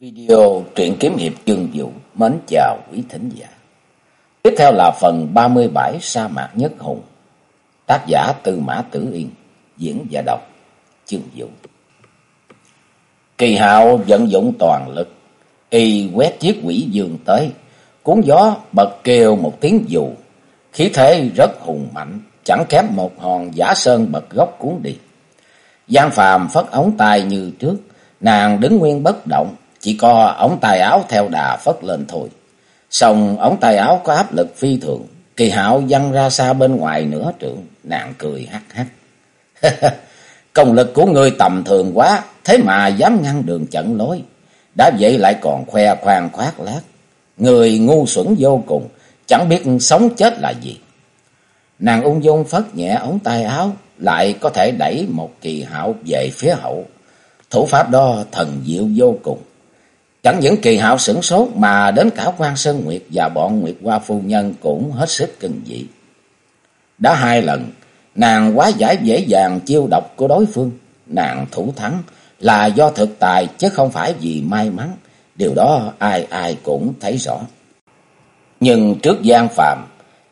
Video truyện kiếm hiệp chương vũ mến chào quý thính giả. Tiếp theo là phần 37 sa mạc nhất hùng. Tác giả Tư Mã Tử Yên, diễn và đọc chương vũ. Kỳ hạo vận dụng toàn lực, y quét chiếc quỷ dương tới, cuốn gió bật kêu một tiếng dù, khí thế rất hùng mạnh, chẳng kém một hòn giả sơn bật gốc cuốn đi. Giang Phàm phất ống tay như trước, nàng đứng nguyên bất động, chỉ có ống tay áo theo đà phất lên thôi. Xong ống tay áo có áp lực phi thường. Kỳ hạo văng ra xa bên ngoài nửa trượng. Nàng cười hắc hắc. Công lực của ngươi tầm thường quá. Thế mà dám ngăn đường chặn lối. Đã vậy lại còn khoe khoang khoát lát. Người ngu xuẩn vô cùng. Chẳng biết sống chết là gì. Nàng ung dung phất nhẹ ống tay áo. Lại có thể đẩy một kỳ hạo về phía hậu. Thủ pháp đó thần diệu vô cùng. Chẳng những kỳ hạo sửng sốt mà đến cả quan Sơn Nguyệt và bọn Nguyệt Hoa Phu Nhân cũng hết sức kinh dị. Đã hai lần, nàng quá giải dễ dàng chiêu độc của đối phương. Nàng thủ thắng là do thực tài chứ không phải vì may mắn. Điều đó ai ai cũng thấy rõ. Nhưng trước gian phàm,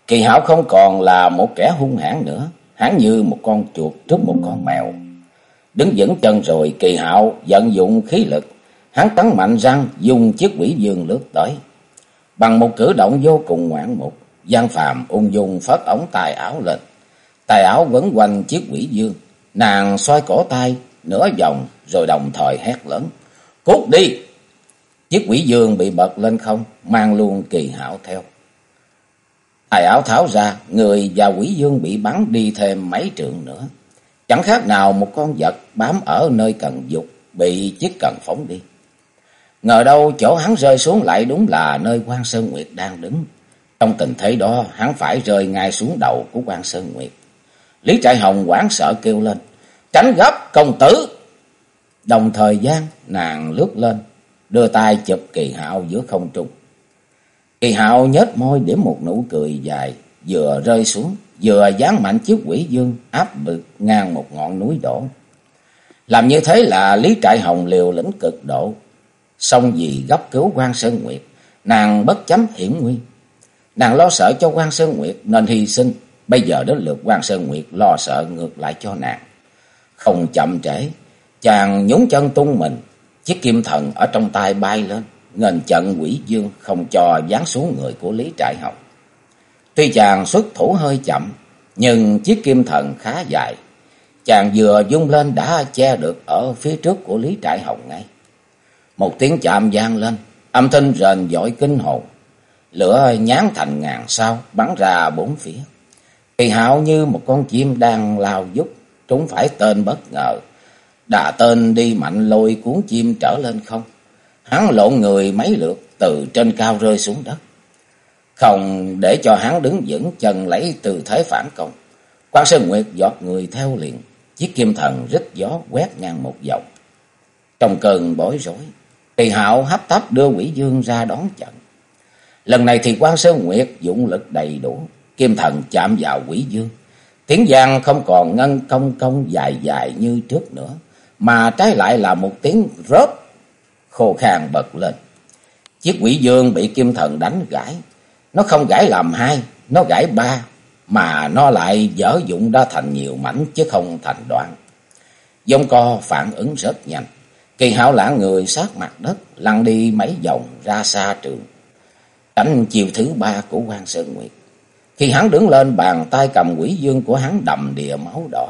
kỳ hảo không còn là một kẻ hung hãn nữa. Hắn như một con chuột trước một con mèo. Đứng vững chân rồi kỳ hạo vận dụng khí lực Hắn cắn mạnh răng, dùng chiếc quỷ dương lướt tới. Bằng một cử động vô cùng ngoạn mục, Giang Phàm ung dung phất ống tài áo lên. Tài áo quấn quanh chiếc quỷ dương, nàng xoay cổ tay nửa vòng rồi đồng thời hét lớn: "Cút đi!" Chiếc quỷ dương bị bật lên không, mang luôn kỳ hảo theo. Tài áo tháo ra, người và quỷ dương bị bắn đi thêm mấy trượng nữa. Chẳng khác nào một con vật bám ở nơi cần dục, bị chiếc cần phóng đi. Ngờ đâu chỗ hắn rơi xuống lại đúng là nơi quan Sơn Nguyệt đang đứng. Trong tình thế đó, hắn phải rơi ngay xuống đầu của quan Sơn Nguyệt. Lý Trại Hồng quảng sợ kêu lên. Tránh gấp, công tử. Đồng thời gian, nàng lướt lên. Đưa tay chụp kỳ hạo giữa không trung. Kỳ hạo nhếch môi điểm một nụ cười dài. Vừa rơi xuống. Vừa dán mạnh chiếc quỷ dương áp bực ngang một ngọn núi đổ. Làm như thế là Lý Trại Hồng liều lĩnh cực độ Xong vì gấp cứu quan Sơn Nguyệt, nàng bất chấm hiểm nguy. Nàng lo sợ cho quan Sơn Nguyệt nên hy sinh, bây giờ đến lượt quan Sơn Nguyệt lo sợ ngược lại cho nàng. Không chậm trễ, chàng nhún chân tung mình, chiếc kim thần ở trong tay bay lên, ngền trận quỷ dương không cho giáng xuống người của Lý Trại Hồng. Tuy chàng xuất thủ hơi chậm, nhưng chiếc kim thần khá dài. Chàng vừa dung lên đã che được ở phía trước của Lý Trại Hồng ngay. Một tiếng chạm vang lên, âm thanh rền giỏi kinh hồn. Lửa nhán thành ngàn sao, bắn ra bốn phía. Kỳ hạo như một con chim đang lao dút, trúng phải tên bất ngờ. Đà tên đi mạnh lôi cuốn chim trở lên không. Hắn lộn người mấy lượt từ trên cao rơi xuống đất. Không để cho hắn đứng vững chân lấy từ thế phản công. Quan Sơn Nguyệt giọt người theo liền. Chiếc kim thần rít gió quét ngang một vòng. Trong cơn bối rối, Kỳ hạo hấp tấp đưa quỷ dương ra đón trận. Lần này thì quan Sơn Nguyệt dụng lực đầy đủ. Kim thần chạm vào quỷ dương. Tiếng giang không còn ngân công công dài dài như trước nữa. Mà trái lại là một tiếng rớp khô khan bật lên. Chiếc quỷ dương bị kim thần đánh gãy. Nó không gãy làm hai, nó gãy ba. Mà nó lại dở dụng ra thành nhiều mảnh chứ không thành đoạn. Dông co phản ứng rất nhanh. Kỳ hạo lãng người sát mặt đất, lăn đi mấy vòng ra xa trường. Cảnh chiều thứ ba của quan Sơn Nguyệt. Khi hắn đứng lên, bàn tay cầm quỷ dương của hắn đầm đìa máu đỏ.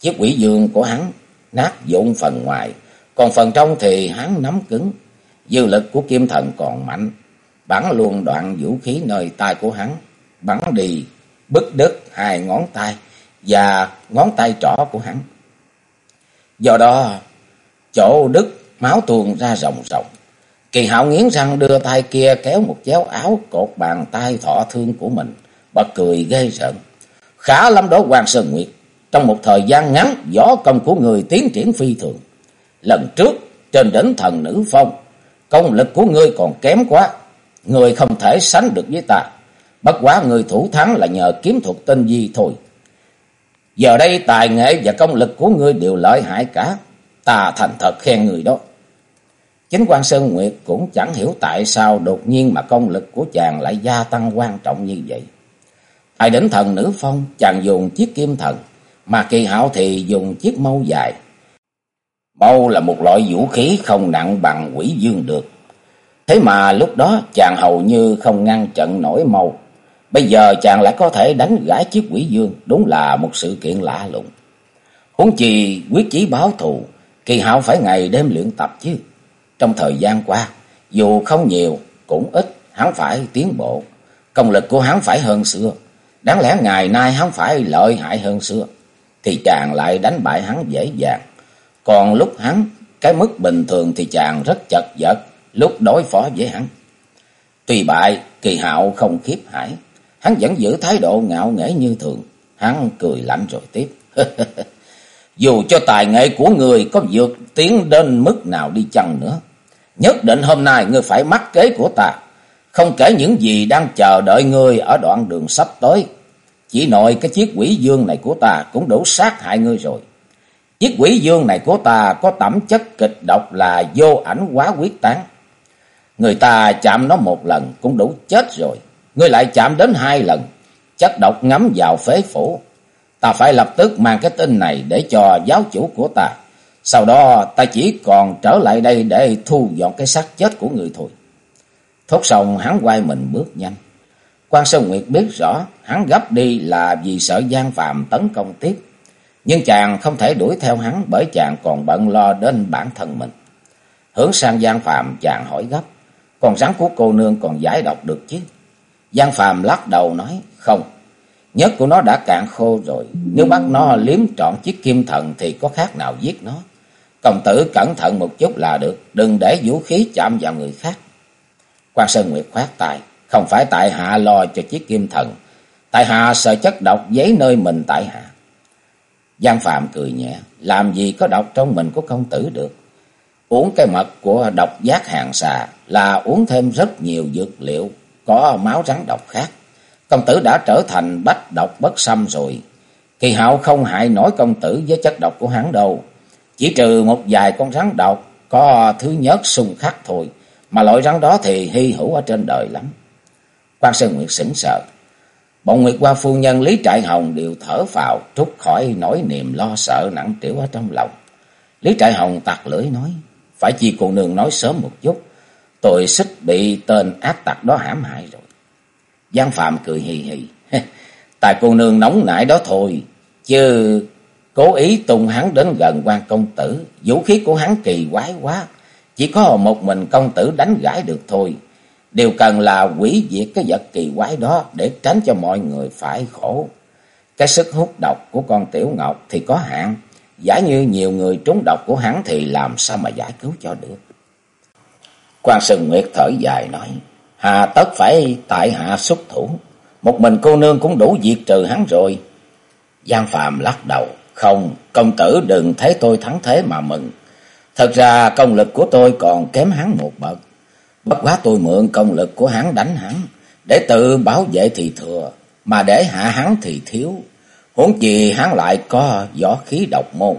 Chiếc quỷ dương của hắn nát vụn phần ngoài, còn phần trong thì hắn nắm cứng. Dư lực của kim thần còn mạnh, bắn luôn đoạn vũ khí nơi tay của hắn, bắn đi, bứt đứt hai ngón tay và ngón tay trỏ của hắn. Do đó, chỗ đứt máu tuôn ra ròng ròng. Kỳ hạo nghiến răng đưa tay kia kéo một chéo áo cột bàn tay thọ thương của mình, bật cười ghê rợn. Khá lắm đó Hoàng Sơn Nguyệt, trong một thời gian ngắn võ công của người tiến triển phi thường. Lần trước trên đỉnh thần nữ phong, công lực của ngươi còn kém quá, người không thể sánh được với ta. Bất quá người thủ thắng là nhờ kiếm thuật tinh di thôi. Giờ đây tài nghệ và công lực của ngươi đều lợi hại cả, ta thành thật khen người đó. Chính quan Sơn Nguyệt cũng chẳng hiểu tại sao đột nhiên mà công lực của chàng lại gia tăng quan trọng như vậy. Tại đỉnh thần nữ phong, chàng dùng chiếc kim thần, mà kỳ hảo thì dùng chiếc mâu dài. Mâu là một loại vũ khí không nặng bằng quỷ dương được. Thế mà lúc đó chàng hầu như không ngăn trận nổi mâu. Bây giờ chàng lại có thể đánh gãi chiếc quỷ dương, đúng là một sự kiện lạ lùng. Huống chi quyết chí báo thù, kỳ Hạo phải ngày đêm luyện tập chứ. Trong thời gian qua, dù không nhiều, cũng ít, hắn phải tiến bộ. Công lực của hắn phải hơn xưa. Đáng lẽ ngày nay hắn phải lợi hại hơn xưa. Thì chàng lại đánh bại hắn dễ dàng. Còn lúc hắn, cái mức bình thường thì chàng rất chật vật lúc đối phó với hắn. Tuy bại, kỳ hạo không khiếp hải. Hắn vẫn giữ thái độ ngạo nghễ như thường. Hắn cười lạnh rồi tiếp. Dù cho tài nghệ của người có vượt tiến đến mức nào đi chăng nữa. Nhất định hôm nay ngươi phải mắc kế của ta. Không kể những gì đang chờ đợi ngươi ở đoạn đường sắp tới. Chỉ nội cái chiếc quỷ dương này của ta cũng đủ sát hại ngươi rồi. Chiếc quỷ dương này của ta có tẩm chất kịch độc là vô ảnh quá quyết tán. Người ta chạm nó một lần cũng đủ chết rồi. Ngươi lại chạm đến hai lần. Chất độc ngấm vào phế phủ. Ta phải lập tức mang cái tin này để cho giáo chủ của ta. Sau đó, ta chỉ còn trở lại đây để thu dọn cái xác chết của người thôi. Thốt xong, hắn quay mình bước nhanh. Quan Sơn Nguyệt biết rõ, hắn gấp đi là vì sợ gian Phạm tấn công tiếp. Nhưng chàng không thể đuổi theo hắn bởi chàng còn bận lo đến bản thân mình. Hướng sang Giang Phạm chàng hỏi gấp. Còn rắn của cô nương còn giải độc được chứ? Giang Phạm lắc đầu nói, không. Nhất của nó đã cạn khô rồi. Nếu bắt nó liếm trọn chiếc kim thần thì có khác nào giết nó. Công tử cẩn thận một chút là được. Đừng để vũ khí chạm vào người khác. Quan Sơn Nguyệt khoát tay. Không phải tại hạ lo cho chiếc kim thần. Tại hạ sợ chất độc giấy nơi mình tại hạ. Giang Phạm cười nhẹ. Làm gì có độc trong mình của công tử được. Uống cái mật của độc giác hàng xà là uống thêm rất nhiều dược liệu, có máu rắn độc khác. Công tử đã trở thành bách độc bất xâm rồi. Kỳ hạo không hại nổi công tử với chất độc của hắn đâu. Chỉ trừ một vài con rắn độc, có thứ nhớt xung khắc thôi. Mà loại rắn đó thì hy hữu ở trên đời lắm. Quan Sơn Nguyệt sững sờ. Bọn Nguyệt qua phu nhân, Lý Trại Hồng đều thở phào, trút khỏi nỗi niềm lo sợ nặng trĩu ở trong lòng. Lý Trại Hồng tặc lưỡi nói. Phải chi cô nương nói sớm một chút. Tôi xích bị tên ác tặc đó hãm hại rồi. Giang Phạm cười hì hì. Tại cô nương nóng nảy đó thôi. Chứ cố ý tung hắn đến gần quan công tử. Vũ khí của hắn kỳ quái quá. Chỉ có một mình công tử đánh gãi được thôi. Điều cần là quỷ diệt cái vật kỳ quái đó để tránh cho mọi người phải khổ. Cái sức hút độc của con Tiểu Ngọc thì có hạn. Giả như nhiều người trúng độc của hắn thì làm sao mà giải cứu cho được. Quan Sơn Nguyệt thở dài nói. Hà tất phải tại hạ xuất thủ. Một mình cô nương cũng đủ diệt trừ hắn rồi. Giang Phạm lắc đầu. Không, công tử đừng thấy tôi thắng thế mà mừng. Thật ra công lực của tôi còn kém hắn một bậc. Bất quá tôi mượn công lực của hắn đánh hắn. Để tự bảo vệ thì thừa. Mà để hạ hắn thì thiếu. Huống chi hắn lại có võ khí độc môn.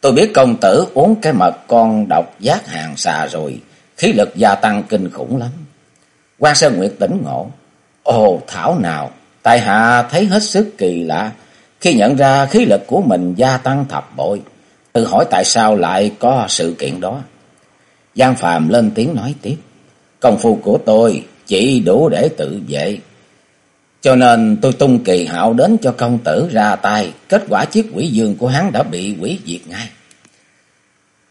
Tôi biết công tử uống cái mật con độc giác hàng xà rồi. Khí lực gia tăng kinh khủng lắm quan Sơn Nguyệt tỉnh ngộ. Ồ, thảo nào. Tại hạ thấy hết sức kỳ lạ. Khi nhận ra khí lực của mình gia tăng thập bội. Tự hỏi tại sao lại có sự kiện đó. Giang Phàm lên tiếng nói tiếp. Công phu của tôi chỉ đủ để tự vệ. Cho nên tôi tung kỳ hạo đến cho công tử ra tay. Kết quả chiếc quỷ dương của hắn đã bị quỷ diệt ngay.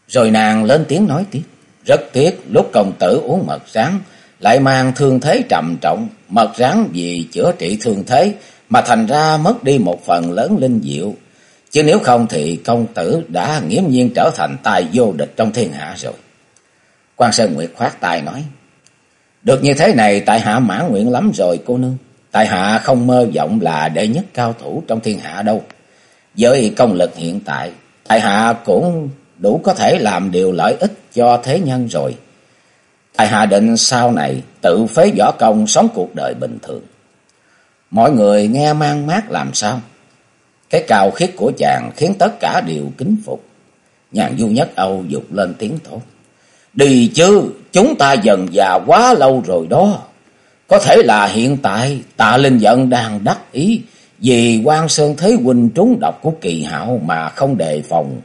Rồi nàng lên tiếng nói tiếp. Rất tiếc, lúc công tử uống mật sáng lại mang thương thế trầm trọng. Mật rắn vì chữa trị thương thế mà thành ra mất đi một phần lớn linh diệu. Chứ nếu không thì công tử đã nghiễm nhiên trở thành tài vô địch trong thiên hạ rồi. Quan Sơn Nguyệt khoát tay nói. Được như thế này tại hạ mãn nguyện lắm rồi cô nương. Tại hạ không mơ vọng là đệ nhất cao thủ trong thiên hạ đâu. Với công lực hiện tại, tại hạ cũng đủ có thể làm điều lợi ích cho thế nhân rồi. Tại hạ định sau này tự phế võ công sống cuộc đời bình thường. Mọi người nghe mang mát làm sao? Cái cao khiết của chàng khiến tất cả đều kính phục. Nhàn du nhất Âu dục lên tiếng thốt. Đi chứ, chúng ta dần già quá lâu rồi đó. Có thể là hiện tại tạ linh giận đang đắc ý vì quan Sơn Thế Huynh trúng độc của kỳ hạo mà không đề phòng.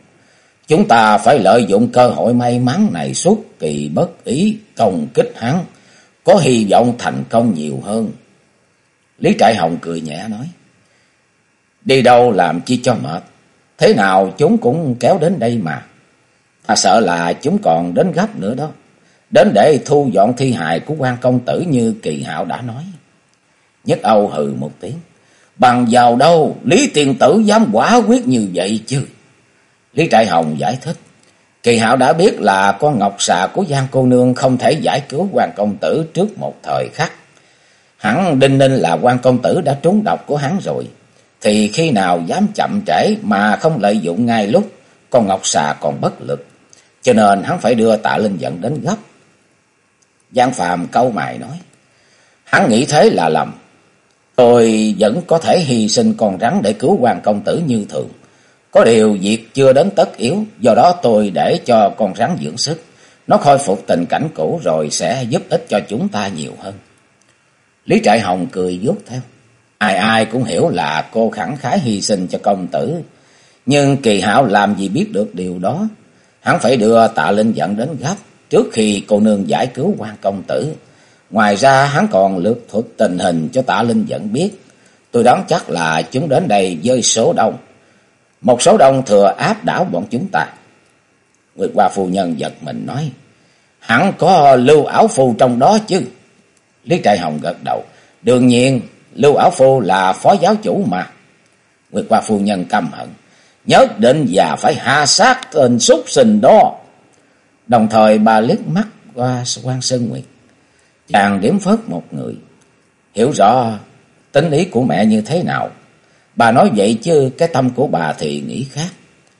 Chúng ta phải lợi dụng cơ hội may mắn này suốt kỳ bất ý công kích hắn, có hy vọng thành công nhiều hơn. Lý Trại Hồng cười nhẹ nói, đi đâu làm chi cho mệt, thế nào chúng cũng kéo đến đây mà. Ta sợ là chúng còn đến gấp nữa đó, đến để thu dọn thi hài của quan công tử như kỳ hạo đã nói. Nhất Âu hừ một tiếng, bằng vào đâu Lý Tiền Tử dám quả quyết như vậy chứ. Lý Trại Hồng giải thích. Kỳ hạo đã biết là con ngọc xà của Giang cô nương không thể giải cứu quan công tử trước một thời khắc. Hắn đinh ninh là quan công tử đã trúng độc của hắn rồi. Thì khi nào dám chậm trễ mà không lợi dụng ngay lúc con ngọc xà còn bất lực. Cho nên hắn phải đưa tạ linh dẫn đến gấp. Giang Phàm câu mày nói. Hắn nghĩ thế là lầm. Tôi vẫn có thể hy sinh con rắn để cứu quan công tử như thường. Có điều việc chưa đến tất yếu, do đó tôi để cho con rắn dưỡng sức. Nó khôi phục tình cảnh cũ rồi sẽ giúp ích cho chúng ta nhiều hơn. Lý Trại Hồng cười vuốt theo. Ai ai cũng hiểu là cô khẳng khái hy sinh cho công tử. Nhưng kỳ hảo làm gì biết được điều đó. Hắn phải đưa tạ linh dẫn đến gấp trước khi cô nương giải cứu quan công tử. Ngoài ra hắn còn lược thuật tình hình cho tạ linh dẫn biết. Tôi đoán chắc là chúng đến đây với số đông một số đông thừa áp đảo bọn chúng ta. Nguyệt Hoa phu nhân giật mình nói. Hẳn có lưu ảo phu trong đó chứ. Lý Trại Hồng gật đầu. Đương nhiên, lưu ảo phu là phó giáo chủ mà. Nguyệt Hoa phu nhân căm hận. Nhất định và phải hạ sát tên súc sinh đó. Đồng thời bà liếc mắt qua quan Sơn Nguyệt. Chàng điểm phớt một người. Hiểu rõ tính ý của mẹ như thế nào. Bà nói vậy chứ, cái tâm của bà thì nghĩ khác.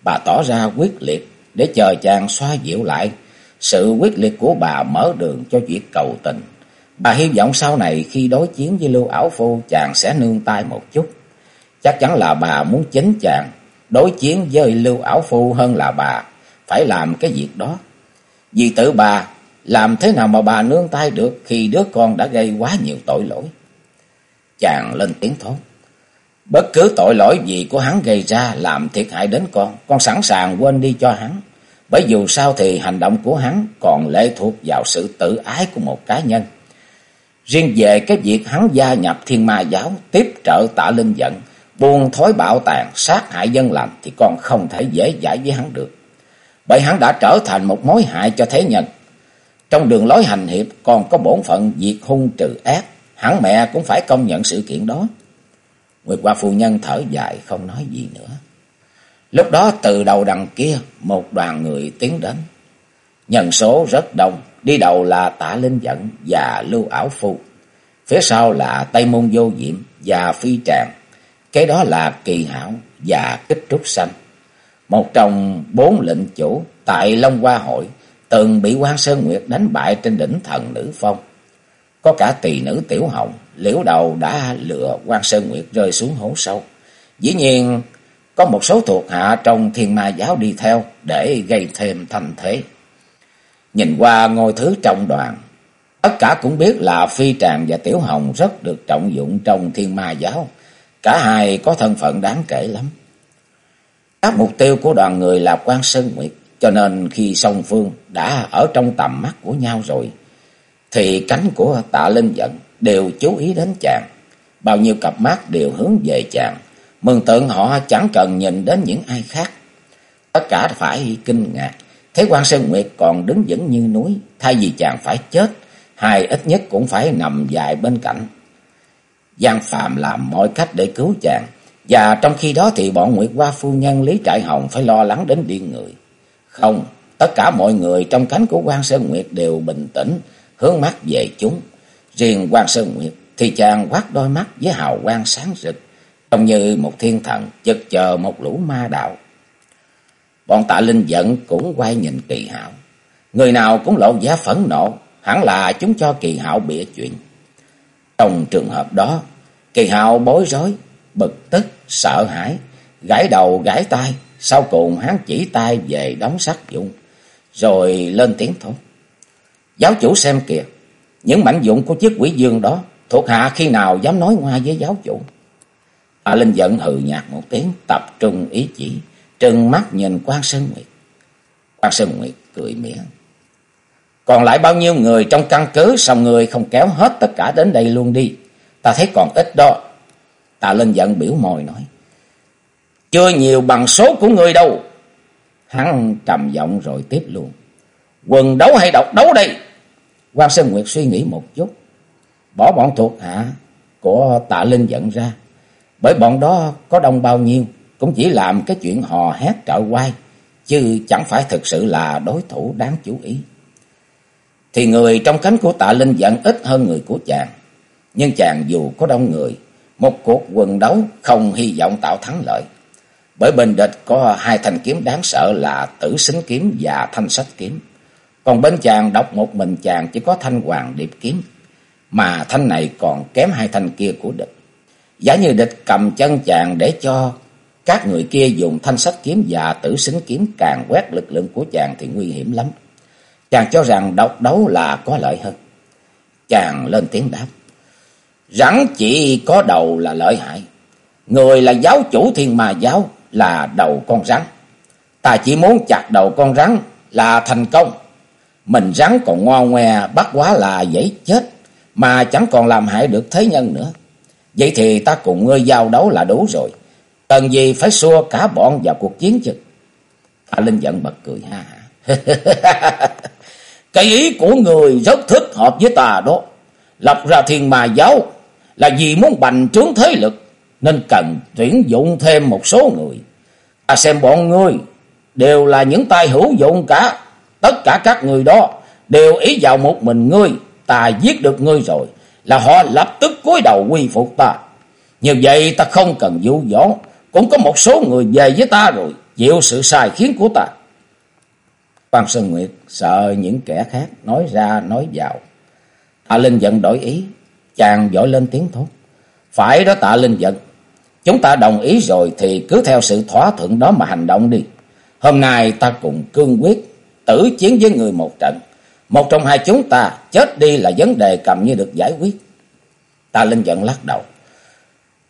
Bà tỏ ra quyết liệt để chờ chàng xoa dịu lại. Sự quyết liệt của bà mở đường cho việc cầu tình. Bà hy vọng sau này khi đối chiến với Lưu Ảo Phu, chàng sẽ nương tay một chút. Chắc chắn là bà muốn chính chàng đối chiến với Lưu Ảo Phu hơn là bà phải làm cái việc đó. Vì tự bà, làm thế nào mà bà nương tay được khi đứa con đã gây quá nhiều tội lỗi. Chàng lên tiếng thốt. Bất cứ tội lỗi gì của hắn gây ra làm thiệt hại đến con, con sẵn sàng quên đi cho hắn. Bởi dù sao thì hành động của hắn còn lệ thuộc vào sự tự ái của một cá nhân. Riêng về cái việc hắn gia nhập thiên ma giáo, tiếp trợ tạ linh giận, buông thói bạo tàn, sát hại dân lành thì con không thể dễ dãi với hắn được. Bởi hắn đã trở thành một mối hại cho thế nhân. Trong đường lối hành hiệp còn có bổn phận diệt hung trừ ác, hắn mẹ cũng phải công nhận sự kiện đó. Nguyệt Hoa phu nhân thở dài không nói gì nữa. Lúc đó từ đầu đằng kia một đoàn người tiến đến. Nhân số rất đông, đi đầu là Tả Linh Dẫn và Lưu Ảo Phu. Phía sau là Tây Môn Vô Diệm và Phi Tràng. Cái đó là Kỳ Hảo và Kích Trúc Xanh. Một trong bốn lệnh chủ tại Long Hoa Hội từng bị quan Sơn Nguyệt đánh bại trên đỉnh thần nữ phong. Có cả tỳ nữ Tiểu Hồng, liễu đầu đã lựa quan Sơn Nguyệt rơi xuống hố sâu. Dĩ nhiên, có một số thuộc hạ trong thiên ma giáo đi theo để gây thêm thành thế. Nhìn qua ngôi thứ trong đoàn, tất cả cũng biết là Phi Tràng và Tiểu Hồng rất được trọng dụng trong thiên ma giáo. Cả hai có thân phận đáng kể lắm. Các mục tiêu của đoàn người là quan Sơn Nguyệt, cho nên khi song phương đã ở trong tầm mắt của nhau rồi, thì cánh của tạ linh giận đều chú ý đến chàng. Bao nhiêu cặp mắt đều hướng về chàng. Mừng tượng họ chẳng cần nhìn đến những ai khác. Tất cả phải kinh ngạc. thế quan Sơn Nguyệt còn đứng vững như núi. Thay vì chàng phải chết, hai ít nhất cũng phải nằm dài bên cạnh. Giang Phạm làm mọi cách để cứu chàng. Và trong khi đó thì bọn Nguyệt Hoa Phu Nhân Lý Trại Hồng phải lo lắng đến điên người. Không, tất cả mọi người trong cánh của quan Sơn Nguyệt đều bình tĩnh, hướng mắt về chúng. Riêng quan Sơn Nguyệt thì chàng quát đôi mắt với hào quang sáng rực, trông như một thiên thần chật chờ một lũ ma đạo. Bọn tạ linh giận cũng quay nhìn kỳ hạo. Người nào cũng lộ giá phẫn nộ, hẳn là chúng cho kỳ hạo bịa chuyện. Trong trường hợp đó, kỳ hạo bối rối, bực tức, sợ hãi, gãi đầu gãi tay, sau cùng hắn chỉ tay về đóng sắt dụng, rồi lên tiếng thốt. Giáo chủ xem kìa, những mảnh dụng của chiếc quỷ dương đó, thuộc hạ khi nào dám nói ngoa với giáo chủ. Tạ Linh giận hừ nhạt một tiếng, tập trung ý chỉ, trừng mắt nhìn quan Sơn Nguyệt. quan Sơn Nguyệt cười miệng. Còn lại bao nhiêu người trong căn cứ, sao người không kéo hết tất cả đến đây luôn đi. Ta thấy còn ít đó. Tạ Linh giận biểu mồi nói. Chưa nhiều bằng số của người đâu. Hắn trầm giọng rồi tiếp luôn. Quần đấu hay độc đấu đây? Quan Sơn Nguyệt suy nghĩ một chút. Bỏ bọn thuộc hạ của tạ Linh dẫn ra. Bởi bọn đó có đông bao nhiêu. Cũng chỉ làm cái chuyện hò hét trợ quay. Chứ chẳng phải thực sự là đối thủ đáng chú ý. Thì người trong cánh của tạ Linh dẫn ít hơn người của chàng. Nhưng chàng dù có đông người. Một cuộc quần đấu không hy vọng tạo thắng lợi. Bởi bên địch có hai thanh kiếm đáng sợ là tử xính kiếm và thanh sách kiếm. Còn bên chàng đọc một mình chàng chỉ có thanh hoàng điệp kiếm. Mà thanh này còn kém hai thanh kia của địch. Giả như địch cầm chân chàng để cho các người kia dùng thanh sách kiếm và tử xính kiếm càng quét lực lượng của chàng thì nguy hiểm lắm. Chàng cho rằng độc đấu là có lợi hơn. Chàng lên tiếng đáp. Rắn chỉ có đầu là lợi hại. Người là giáo chủ thiên mà giáo là đầu con rắn. Ta chỉ muốn chặt đầu con rắn là thành công. Mình rắn còn ngoan ngoe bắt quá là dễ chết. Mà chẳng còn làm hại được thế nhân nữa. Vậy thì ta cùng ngươi giao đấu là đủ rồi. Cần gì phải xua cả bọn vào cuộc chiến chứ. Hạ Linh giận bật cười, ha Cái ý của người rất thích hợp với ta đó. Lập ra thiên mà giáo là vì muốn bành trướng thế lực. Nên cần tuyển dụng thêm một số người. Ta xem bọn ngươi đều là những tay hữu dụng cả. Tất cả các người đó đều ý vào một mình ngươi. Ta giết được ngươi rồi. Là họ lập tức cúi đầu quy phục ta. Như vậy ta không cần dụ dỗ. Cũng có một số người về với ta rồi. Chịu sự sai khiến của ta. Phan Sơn Nguyệt sợ những kẻ khác nói ra nói vào. Tạ Linh giận đổi ý, chàng dội lên tiếng thốt. Phải đó Tạ Linh giận, chúng ta đồng ý rồi thì cứ theo sự thỏa thuận đó mà hành động đi. Hôm nay ta cùng cương quyết tử chiến với người một trận. Một trong hai chúng ta chết đi là vấn đề cầm như được giải quyết. ta Linh giận lắc đầu.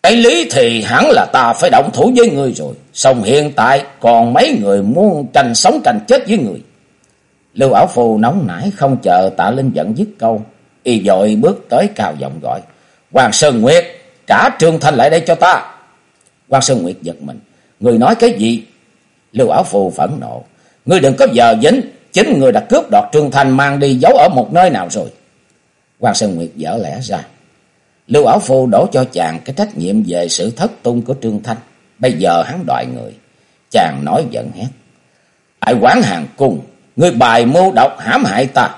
Cái lý thì hẳn là ta phải động thủ với người rồi. Xong hiện tại còn mấy người muốn tranh sống tranh chết với người. Lưu Ảo Phù nóng nảy không chờ tạ Linh giận dứt câu. Y dội bước tới cao giọng gọi. Hoàng Sơn Nguyệt, trả Trương Thanh lại đây cho ta. Hoàng Sơn Nguyệt giật mình. Người nói cái gì? Lưu Ảo Phù phẫn nộ. Ngươi đừng có giờ dính. Chính người đã cướp đoạt Trương Thanh mang đi giấu ở một nơi nào rồi. Quan Sơn Nguyệt dở lẽ ra. Lưu Ảo Phu đổ cho chàng cái trách nhiệm về sự thất tung của Trương Thanh. Bây giờ hắn đòi người. Chàng nói giận hét. Ai quán hàng cung Người bài mưu độc hãm hại ta.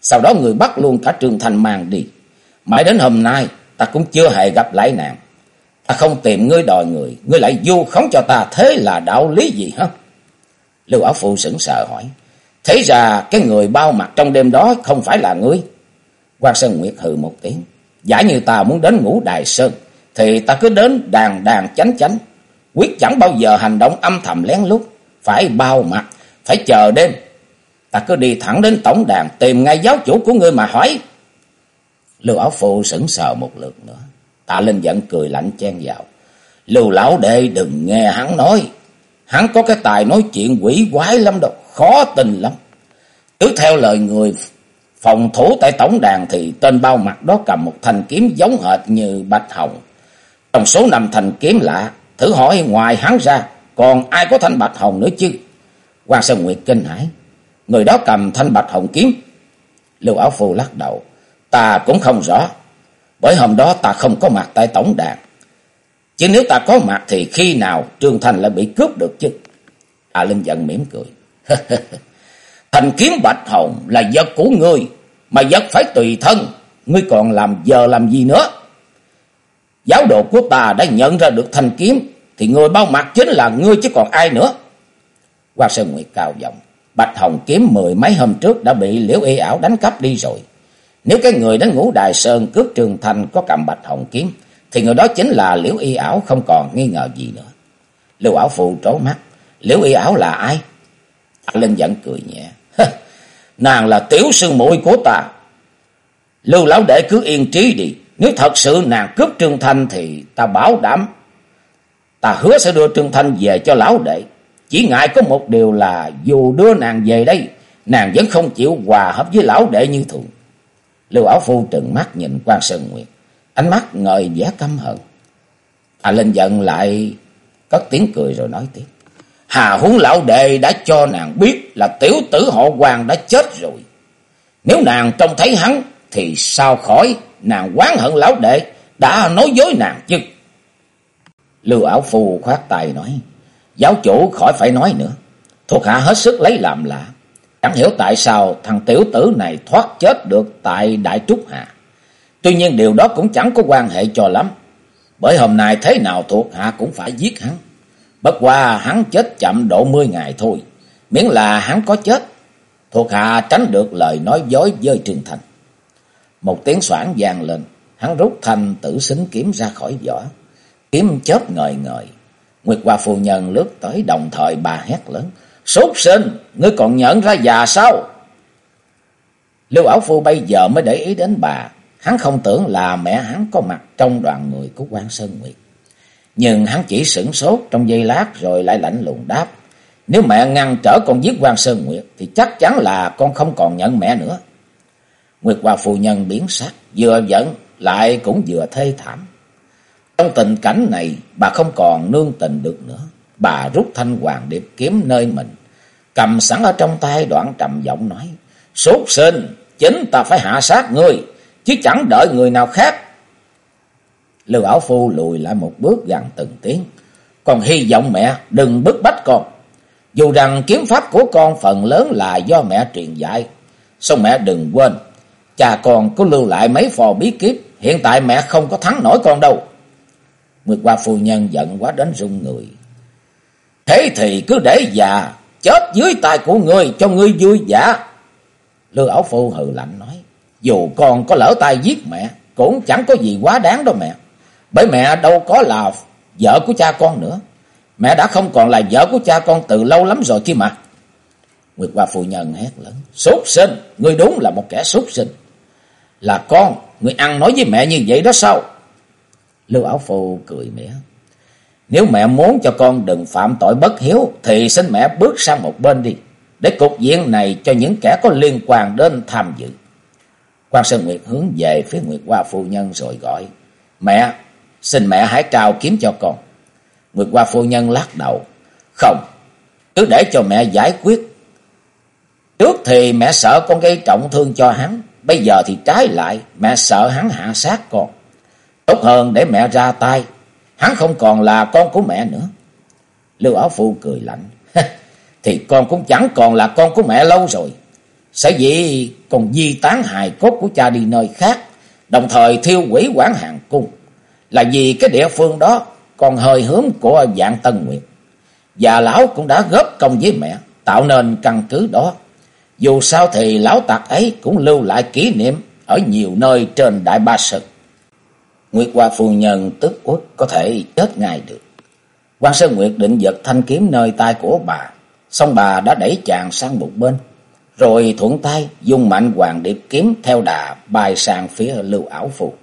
Sau đó người bắt luôn cả Trương Thanh mang đi. Mãi đến hôm nay, ta cũng chưa hề gặp lại nàng. Ta không tìm ngươi đòi người. Ngươi lại du khống cho ta. Thế là đạo lý gì hả? Lưu Áo Phụ sững sờ hỏi. Thế ra cái người bao mặt trong đêm đó không phải là ngươi. Quang Sơn Nguyệt hừ một tiếng. Giả như ta muốn đến ngũ đài sơn. Thì ta cứ đến đàn đàn chánh chánh. Quyết chẳng bao giờ hành động âm thầm lén lút. Phải bao mặt. Phải chờ đêm Ta cứ đi thẳng đến tổng đàn tìm ngay giáo chủ của ngươi mà hỏi. Lưu áo phụ sững sờ một lượt nữa. Tạ Linh giận cười lạnh chen vào. Lưu lão đệ đừng nghe hắn nói. Hắn có cái tài nói chuyện quỷ quái lắm đâu. Khó tin lắm. Cứ theo lời người phòng thủ tại tổng đàn thì tên bao mặt đó cầm một thanh kiếm giống hệt như bạch hồng. Trong số năm thanh kiếm lạ, thử hỏi ngoài hắn ra, còn ai có thanh bạch hồng nữa chứ? Quan Sơn Nguyệt kinh hãi Người đó cầm thanh bạch hồng kiếm. Lưu Áo Phu lắc đầu. Ta cũng không rõ. Bởi hôm đó ta không có mặt tại tổng đàn. Chứ nếu ta có mặt thì khi nào Trương Thành lại bị cướp được chứ? A Linh giận mỉm cười. Thành kiếm bạch hồng là vật của ngươi. Mà vật phải tùy thân. Ngươi còn làm giờ làm gì nữa? Giáo đồ của ta đã nhận ra được thanh kiếm. Thì người bao mặt chính là ngươi chứ còn ai nữa. Hoa Sơn Nguyệt cao giọng. Bạch Hồng kiếm mười mấy hôm trước đã bị Liễu Y ảo đánh cắp đi rồi. Nếu cái người đến ngũ Đài Sơn cướp Trường Thành có cầm Bạch Hồng kiếm, thì người đó chính là Liễu Y ảo không còn nghi ngờ gì nữa. Lưu ảo phụ trố mắt, Liễu Y ảo là ai? Tạ Linh vẫn cười nhẹ. Nàng là tiểu sư muội của ta. Lưu lão đệ cứ yên trí đi. Nếu thật sự nàng cướp Trương Thanh thì ta bảo đảm. Ta hứa sẽ đưa Trương Thanh về cho lão đệ. Chỉ ngại có một điều là dù đưa nàng về đây, nàng vẫn không chịu hòa hợp với lão đệ như thường. Lưu Áo Phu trừng mắt nhìn quan Sơn Nguyệt, ánh mắt ngời vẻ căm hận. À lên giận lại, cất tiếng cười rồi nói tiếp. Hà huống lão đệ đã cho nàng biết là tiểu tử họ hoàng đã chết rồi. Nếu nàng trông thấy hắn, thì sao khỏi nàng quán hận lão đệ đã nói dối nàng chứ. Lưu ảo phù khoát tay nói. Giáo chủ khỏi phải nói nữa. Thuộc hạ hết sức lấy làm lạ. Chẳng hiểu tại sao thằng tiểu tử này thoát chết được tại Đại Trúc Hạ. Tuy nhiên điều đó cũng chẳng có quan hệ cho lắm. Bởi hôm nay thế nào thuộc hạ cũng phải giết hắn. Bất qua hắn chết chậm độ mươi ngày thôi. Miễn là hắn có chết. Thuộc hạ tránh được lời nói dối với Trương Thành. Một tiếng soảng vang lên. Hắn rút thanh tử xính kiếm ra khỏi vỏ. Kiếm chớp ngời ngời. Nguyệt Hoa phu nhân lướt tới đồng thời bà hét lớn. Sốt sinh, ngươi còn nhận ra già sao? Lưu Ảo Phu bây giờ mới để ý đến bà. Hắn không tưởng là mẹ hắn có mặt trong đoàn người của quan Sơn Nguyệt. Nhưng hắn chỉ sửng sốt trong giây lát rồi lại lạnh lùng đáp. Nếu mẹ ngăn trở con giết quan Sơn Nguyệt thì chắc chắn là con không còn nhận mẹ nữa. Nguyệt Hoa phu nhân biến sắc, vừa giận lại cũng vừa thê thảm. Trong tình cảnh này bà không còn nương tình được nữa. Bà rút thanh hoàng điệp kiếm nơi mình. Cầm sẵn ở trong tay đoạn trầm giọng nói. Sốt sinh, chính ta phải hạ sát ngươi, chứ chẳng đợi người nào khác. Lưu Ảo Phu lùi lại một bước gần từng tiếng. Còn hy vọng mẹ đừng bức bách con. Dù rằng kiếm pháp của con phần lớn là do mẹ truyền dạy. Xong mẹ đừng quên, cha con có lưu lại mấy phò bí kíp. Hiện tại mẹ không có thắng nổi con đâu. Nguyệt qua Phu Nhân giận quá đến run người. Thế thì cứ để già chết dưới tay của người cho ngươi vui giả. Lưu Ảo Phu hừ lạnh nói. Dù con có lỡ tay giết mẹ, cũng chẳng có gì quá đáng đâu mẹ. Bởi mẹ đâu có là vợ của cha con nữa. Mẹ đã không còn là vợ của cha con từ lâu lắm rồi kia mà. Nguyệt Hoa phụ Nhân hét lớn. Sốt sinh, ngươi đúng là một kẻ sốt sinh. Là con, ngươi ăn nói với mẹ như vậy đó sao? Lưu Ảo Phu cười mỉa. Nếu mẹ muốn cho con đừng phạm tội bất hiếu thì xin mẹ bước sang một bên đi. Để cục diện này cho những kẻ có liên quan đến tham dự. Quan Sơn Nguyệt hướng về phía Nguyệt Hoa Phu Nhân rồi gọi. Mẹ, xin mẹ hãy trao kiếm cho con. Nguyệt Hoa Phu Nhân lắc đầu. Không, cứ để cho mẹ giải quyết. Trước thì mẹ sợ con gây trọng thương cho hắn. Bây giờ thì trái lại, mẹ sợ hắn hạ sát con. Tốt hơn để mẹ ra tay. Hắn không còn là con của mẹ nữa. Lưu Áo Phu cười lạnh. Thì con cũng chẳng còn là con của mẹ lâu rồi. Sở dĩ còn di tán hài cốt của cha đi nơi khác. Đồng thời thiêu quỷ quản hàng cung. Là vì cái địa phương đó còn hơi hướng của dạng Tân Nguyệt. Và lão cũng đã góp công với mẹ. Tạo nên căn cứ đó. Dù sao thì lão tạc ấy cũng lưu lại kỷ niệm ở nhiều nơi trên Đại Ba Sơn. Nguyệt Hoa phu nhân tức út có thể chết ngay được. Quan Sơn Nguyệt định giật thanh kiếm nơi tay của bà, xong bà đã đẩy chàng sang một bên, rồi thuận tay dùng mạnh hoàng điệp kiếm theo đà bay sang phía Lưu Ảo phù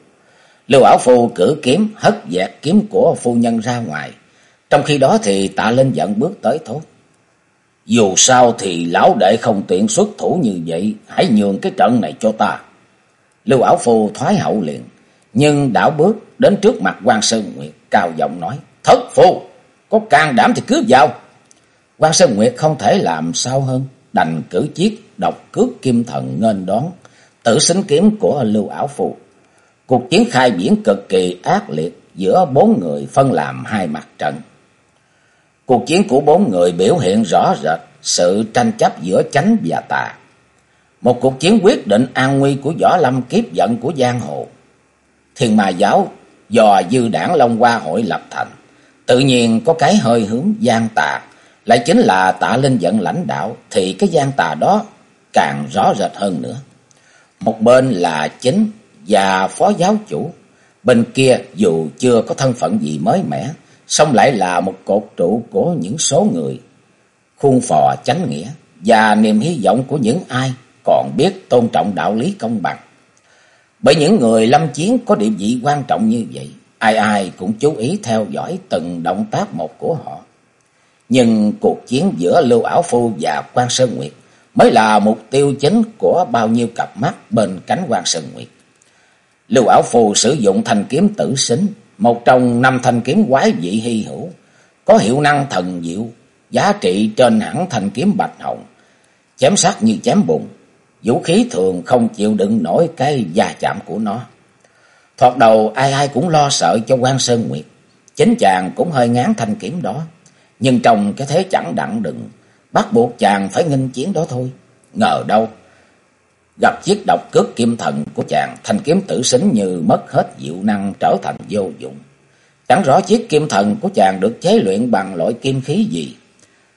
Lưu Ảo phù cử kiếm hất dẹt kiếm của phu nhân ra ngoài, trong khi đó thì tạ lên giận bước tới thốt. Dù sao thì lão đệ không tiện xuất thủ như vậy, hãy nhường cái trận này cho ta. Lưu Ảo phù thoái hậu liền, nhưng đảo bước đến trước mặt quan Sơn Nguyệt, cao giọng nói, thất phù có can đảm thì cứ vào. quan Sơn Nguyệt không thể làm sao hơn, đành cử chiếc độc cước kim thần nghênh đón, tử sinh kiếm của Lưu Ảo Phù. Cuộc chiến khai biển cực kỳ ác liệt giữa bốn người phân làm hai mặt trận. Cuộc chiến của bốn người biểu hiện rõ rệt sự tranh chấp giữa chánh và tà. Một cuộc chiến quyết định an nguy của võ lâm kiếp giận của giang hồ. Thiên ma giáo do dư đảng Long Hoa hội lập thành, tự nhiên có cái hơi hướng gian tà, lại chính là tạ linh giận lãnh đạo, thì cái gian tà đó càng rõ rệt hơn nữa. Một bên là chính và phó giáo chủ, bên kia dù chưa có thân phận gì mới mẻ, song lại là một cột trụ của những số người, khuôn phò chánh nghĩa và niềm hy vọng của những ai còn biết tôn trọng đạo lý công bằng. Bởi những người lâm chiến có địa vị quan trọng như vậy, ai ai cũng chú ý theo dõi từng động tác một của họ. Nhưng cuộc chiến giữa Lưu Ảo Phu và quan Sơn Nguyệt mới là mục tiêu chính của bao nhiêu cặp mắt bên cánh quan Sơn Nguyệt. Lưu Ảo phù sử dụng thanh kiếm tử xính, một trong năm thanh kiếm quái dị hy hữu, có hiệu năng thần diệu, giá trị trên hẳn thanh kiếm bạch hồng, chém sát như chém bụng, vũ khí thường không chịu đựng nổi cái va chạm của nó. Thoạt đầu ai ai cũng lo sợ cho quan Sơn Nguyệt, chính chàng cũng hơi ngán thanh kiếm đó, nhưng trong cái thế chẳng đặng đừng, bắt buộc chàng phải nghênh chiến đó thôi. Ngờ đâu, gặp chiếc độc cước kim thần của chàng, thanh kiếm tử xính như mất hết diệu năng trở thành vô dụng. Chẳng rõ chiếc kim thần của chàng được chế luyện bằng loại kim khí gì,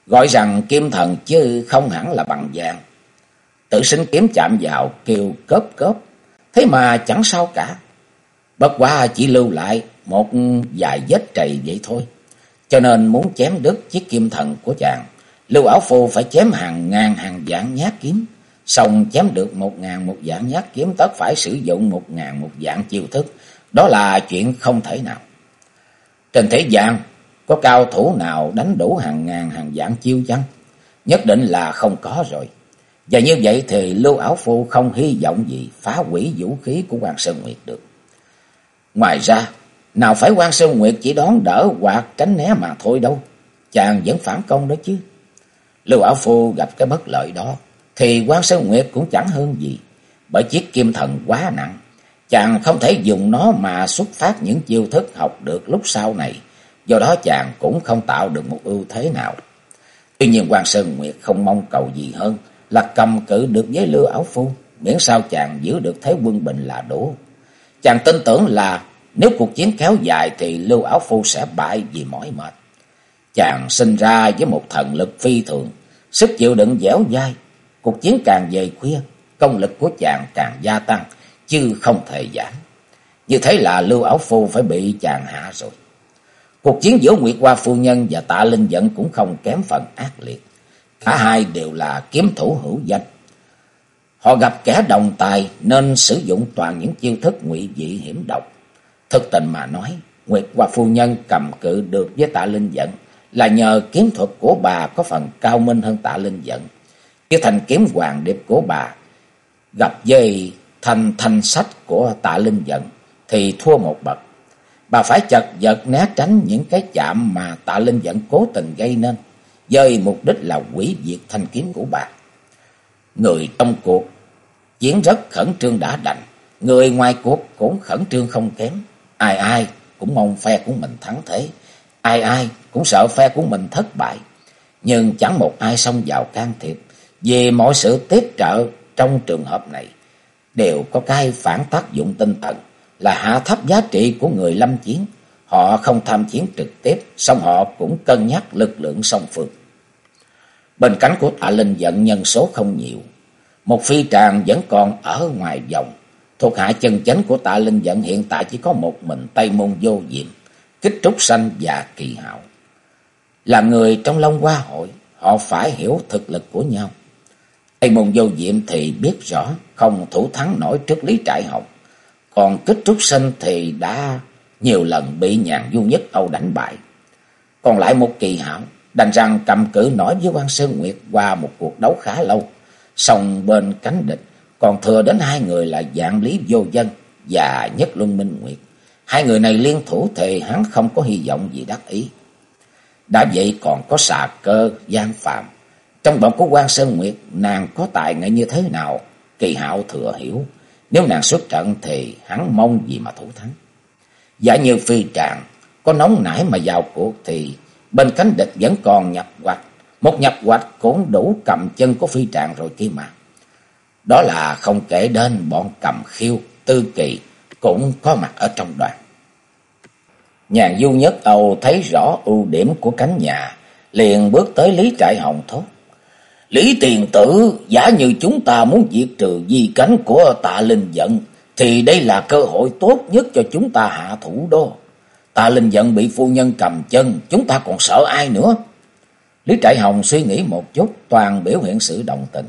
gọi rằng kim thần chứ không hẳn là bằng vàng. Tử sinh kiếm chạm vào kêu cớp cớp, thế mà chẳng sao cả. Bất quá chỉ lưu lại một vài vết trầy vậy thôi. Cho nên muốn chém đứt chiếc kim thần của chàng, Lưu Ảo Phu phải chém hàng ngàn hàng vạn nhát kiếm. Xong chém được một ngàn một dạng nhát kiếm tất phải sử dụng một ngàn một dạng chiêu thức. Đó là chuyện không thể nào. Trên thế gian có cao thủ nào đánh đủ hàng ngàn hàng dạng chiêu chăng? Nhất định là không có rồi. Và như vậy thì Lưu Ảo Phu không hy vọng gì phá hủy vũ khí của Hoàng Sơn Nguyệt được. Ngoài ra, nào phải quan Sơn Nguyệt chỉ đón đỡ hoặc tránh né mà thôi đâu. Chàng vẫn phản công đó chứ. Lưu Ảo Phu gặp cái bất lợi đó. Thì quan Sơn Nguyệt cũng chẳng hơn gì. Bởi chiếc kim thần quá nặng. Chàng không thể dùng nó mà xuất phát những chiêu thức học được lúc sau này. Do đó chàng cũng không tạo được một ưu thế nào. Tuy nhiên quan Sơn Nguyệt không mong cầu gì hơn là cầm cự được với Lưu Ảo Phu. Miễn sao chàng giữ được thế quân bình là đủ. Chàng tin tưởng là nếu cuộc chiến kéo dài thì Lưu Áo Phu sẽ bại vì mỏi mệt. Chàng sinh ra với một thần lực phi thường, sức chịu đựng dẻo dai. Cuộc chiến càng về khuya, công lực của chàng càng gia tăng, chứ không thể giảm. Như thế là Lưu Áo Phu phải bị chàng hạ rồi. Cuộc chiến giữa Nguyệt Hoa Phu Nhân và Tạ Linh Dẫn cũng không kém phần ác liệt. Cả hai đều là kiếm thủ hữu danh. Họ gặp kẻ đồng tài nên sử dụng toàn những chiêu thức ngụy dị hiểm độc. Thực tình mà nói, Nguyệt Hoa Phu Nhân cầm cự được với tạ Linh Dẫn là nhờ kiếm thuật của bà có phần cao minh hơn tạ Linh Dẫn. Chứ thành kiếm hoàng điệp của bà gặp dây thành thành sách của tạ Linh Dẫn thì thua một bậc. Bà phải chật vật né tránh những cái chạm mà tạ Linh Dẫn cố tình gây nên, với mục đích là quỷ diệt thanh kiếm của bà. Người trong cuộc chiến rất khẩn trương đã đành, người ngoài cuộc cũng khẩn trương không kém. Ai ai cũng mong phe của mình thắng thế. Ai ai cũng sợ phe của mình thất bại. Nhưng chẳng một ai xông vào can thiệp. Vì mọi sự tiếp trợ trong trường hợp này đều có cái phản tác dụng tinh thần là hạ thấp giá trị của người lâm chiến. Họ không tham chiến trực tiếp, song họ cũng cân nhắc lực lượng song phương. Bên cánh của tạ linh giận nhân số không nhiều. Một phi tràng vẫn còn ở ngoài vòng. Thuộc hạ chân chánh của tạ linh giận hiện tại chỉ có một mình Tây Môn vô diệm, kích trúc sanh và kỳ hạo. Là người trong Long Hoa hội, họ phải hiểu thực lực của nhau. Tây Môn vô diệm thì biết rõ không thủ thắng nổi trước Lý Trại Hồng. Còn kích trúc sanh thì đã nhiều lần bị nhàn du nhất Âu đánh bại. Còn lại một kỳ hảo, đành rằng cầm cự nổi với quan Sơn Nguyệt qua một cuộc đấu khá lâu. Xong bên cánh địch còn thừa đến hai người là dạng lý vô dân và nhất luân minh nguyệt. Hai người này liên thủ thì hắn không có hy vọng gì đắc ý. Đã vậy còn có xà cơ, gian phạm. Trong bọn của quan Sơn Nguyệt, nàng có tài nghệ như thế nào? Kỳ hạo thừa hiểu. Nếu nàng xuất trận thì hắn mong gì mà thủ thắng. Giả như phi tràng, có nóng nảy mà vào cuộc thì bên cánh địch vẫn còn nhập hoạch. Một nhập hoạch cũng đủ cầm chân của phi tràng rồi kia mà. Đó là không kể đến bọn cầm khiêu, tư kỳ cũng có mặt ở trong đoàn. Nhàn du nhất Âu thấy rõ ưu điểm của cánh nhà, liền bước tới Lý Trại Hồng thốt. Lý tiền tử, giả như chúng ta muốn diệt trừ di cánh của tạ linh giận, thì đây là cơ hội tốt nhất cho chúng ta hạ thủ đô. Tạ linh giận bị phu nhân cầm chân, chúng ta còn sợ ai nữa? Lý Trại Hồng suy nghĩ một chút, toàn biểu hiện sự đồng tình.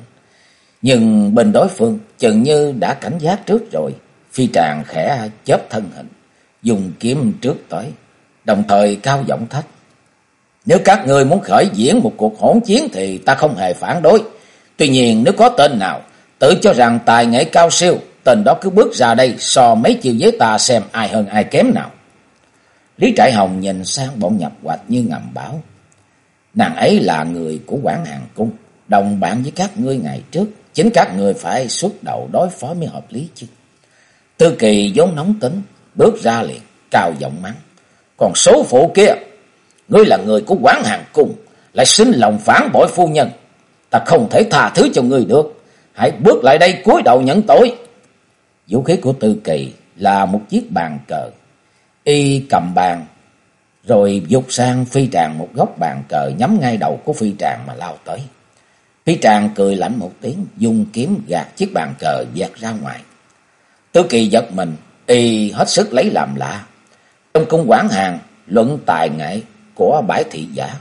Nhưng bên đối phương chừng như đã cảnh giác trước rồi. Phi tràng khẽ chớp thân hình, dùng kiếm trước tới, đồng thời cao giọng thách. Nếu các người muốn khởi diễn một cuộc hỗn chiến thì ta không hề phản đối. Tuy nhiên nếu có tên nào tự cho rằng tài nghệ cao siêu, tên đó cứ bước ra đây so mấy chiều với ta xem ai hơn ai kém nào. Lý Trại Hồng nhìn sang bọn nhập hoạch như ngầm bảo. Nàng ấy là người của quán hàng cung, đồng bạn với các ngươi ngày trước. Chính các người phải xuất đầu đối phó mới hợp lý chứ. Tư kỳ vốn nóng tính, bước ra liền, cao giọng mắng. Còn số phụ kia, ngươi là người của quán hàng cung, lại xin lòng phản bội phu nhân. Ta không thể tha thứ cho ngươi được. Hãy bước lại đây cúi đầu nhận tội. Vũ khí của Tư Kỳ là một chiếc bàn cờ. Y cầm bàn, rồi dục sang phi tràng một góc bàn cờ nhắm ngay đầu của phi tràng mà lao tới. Phi tràng cười lạnh một tiếng, dùng kiếm gạt chiếc bàn cờ dạt ra ngoài. Tư Kỳ giật mình, y hết sức lấy làm lạ. Trong cung quản hàng, luận tài nghệ của bãi thị giả,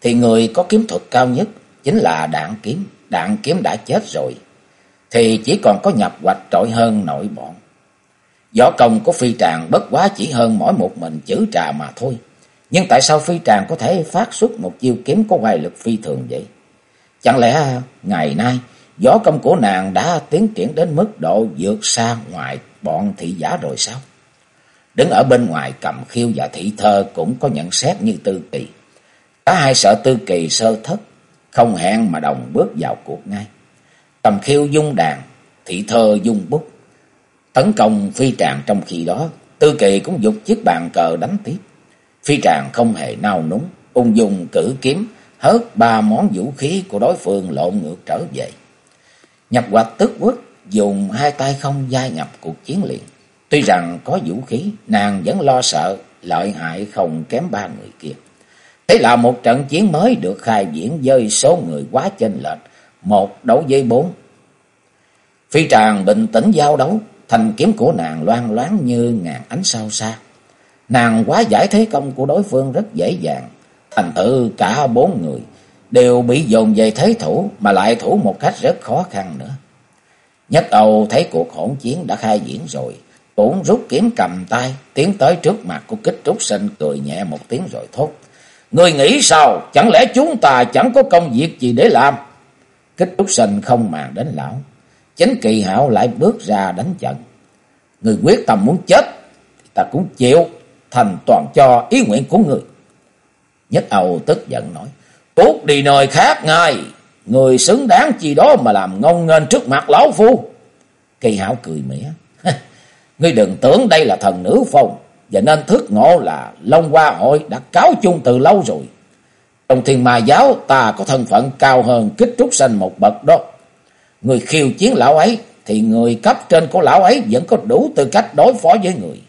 thì người có kiếm thuật cao nhất chính là đạn kiếm. Đạn kiếm đã chết rồi, thì chỉ còn có nhập hoạch trội hơn nội bọn. Võ công của phi tràng bất quá chỉ hơn mỗi một mình chữ trà mà thôi. Nhưng tại sao phi tràng có thể phát xuất một chiêu kiếm có hoài lực phi thường vậy? Chẳng lẽ ngày nay võ công của nàng đã tiến triển đến mức độ vượt xa ngoài bọn thị giả rồi sao? Đứng ở bên ngoài cầm khiêu và thị thơ cũng có nhận xét như tư kỳ. Cả hai sợ tư kỳ sơ thất, không hẹn mà đồng bước vào cuộc ngay. Cầm khiêu dung đàn, thị thơ dung bút. Tấn công phi tràng trong khi đó, tư kỳ cũng dục chiếc bàn cờ đánh tiếp. Phi tràng không hề nao núng, ung dung cử kiếm, hớt ba món vũ khí của đối phương lộn ngược trở về. Nhập hoạch tức quốc dùng hai tay không gia nhập cuộc chiến liền. Tuy rằng có vũ khí, nàng vẫn lo sợ, lợi hại không kém ba người kia. Thế là một trận chiến mới được khai diễn với số người quá chênh lệch, một đấu với bốn. Phi tràng bình tĩnh giao đấu, thành kiếm của nàng loan loáng như ngàn ánh sao xa. Nàng quá giải thế công của đối phương rất dễ dàng, thành thử cả bốn người đều bị dồn về thế thủ mà lại thủ một cách rất khó khăn nữa. Nhất Âu thấy cuộc hỗn chiến đã khai diễn rồi, cũng rút kiếm cầm tay, tiến tới trước mặt của kích trúc sinh cười nhẹ một tiếng rồi thốt. Người nghĩ sao? Chẳng lẽ chúng ta chẳng có công việc gì để làm? Kích trúc sinh không màng đến lão. Chính kỳ hảo lại bước ra đánh trận. Người quyết tâm muốn chết, thì ta cũng chịu, thành toàn cho ý nguyện của người. Nhất Âu tức giận nói, Cút đi nơi khác ngay, người xứng đáng chi đó mà làm ngông nghênh trước mặt lão phu. Kỳ hảo cười mỉa, ngươi đừng tưởng đây là thần nữ phong, và nên thức ngộ là Long Hoa hội đã cáo chung từ lâu rồi. Trong thiên ma giáo ta có thân phận cao hơn kích trúc sanh một bậc đó. Người khiêu chiến lão ấy thì người cấp trên của lão ấy vẫn có đủ tư cách đối phó với người.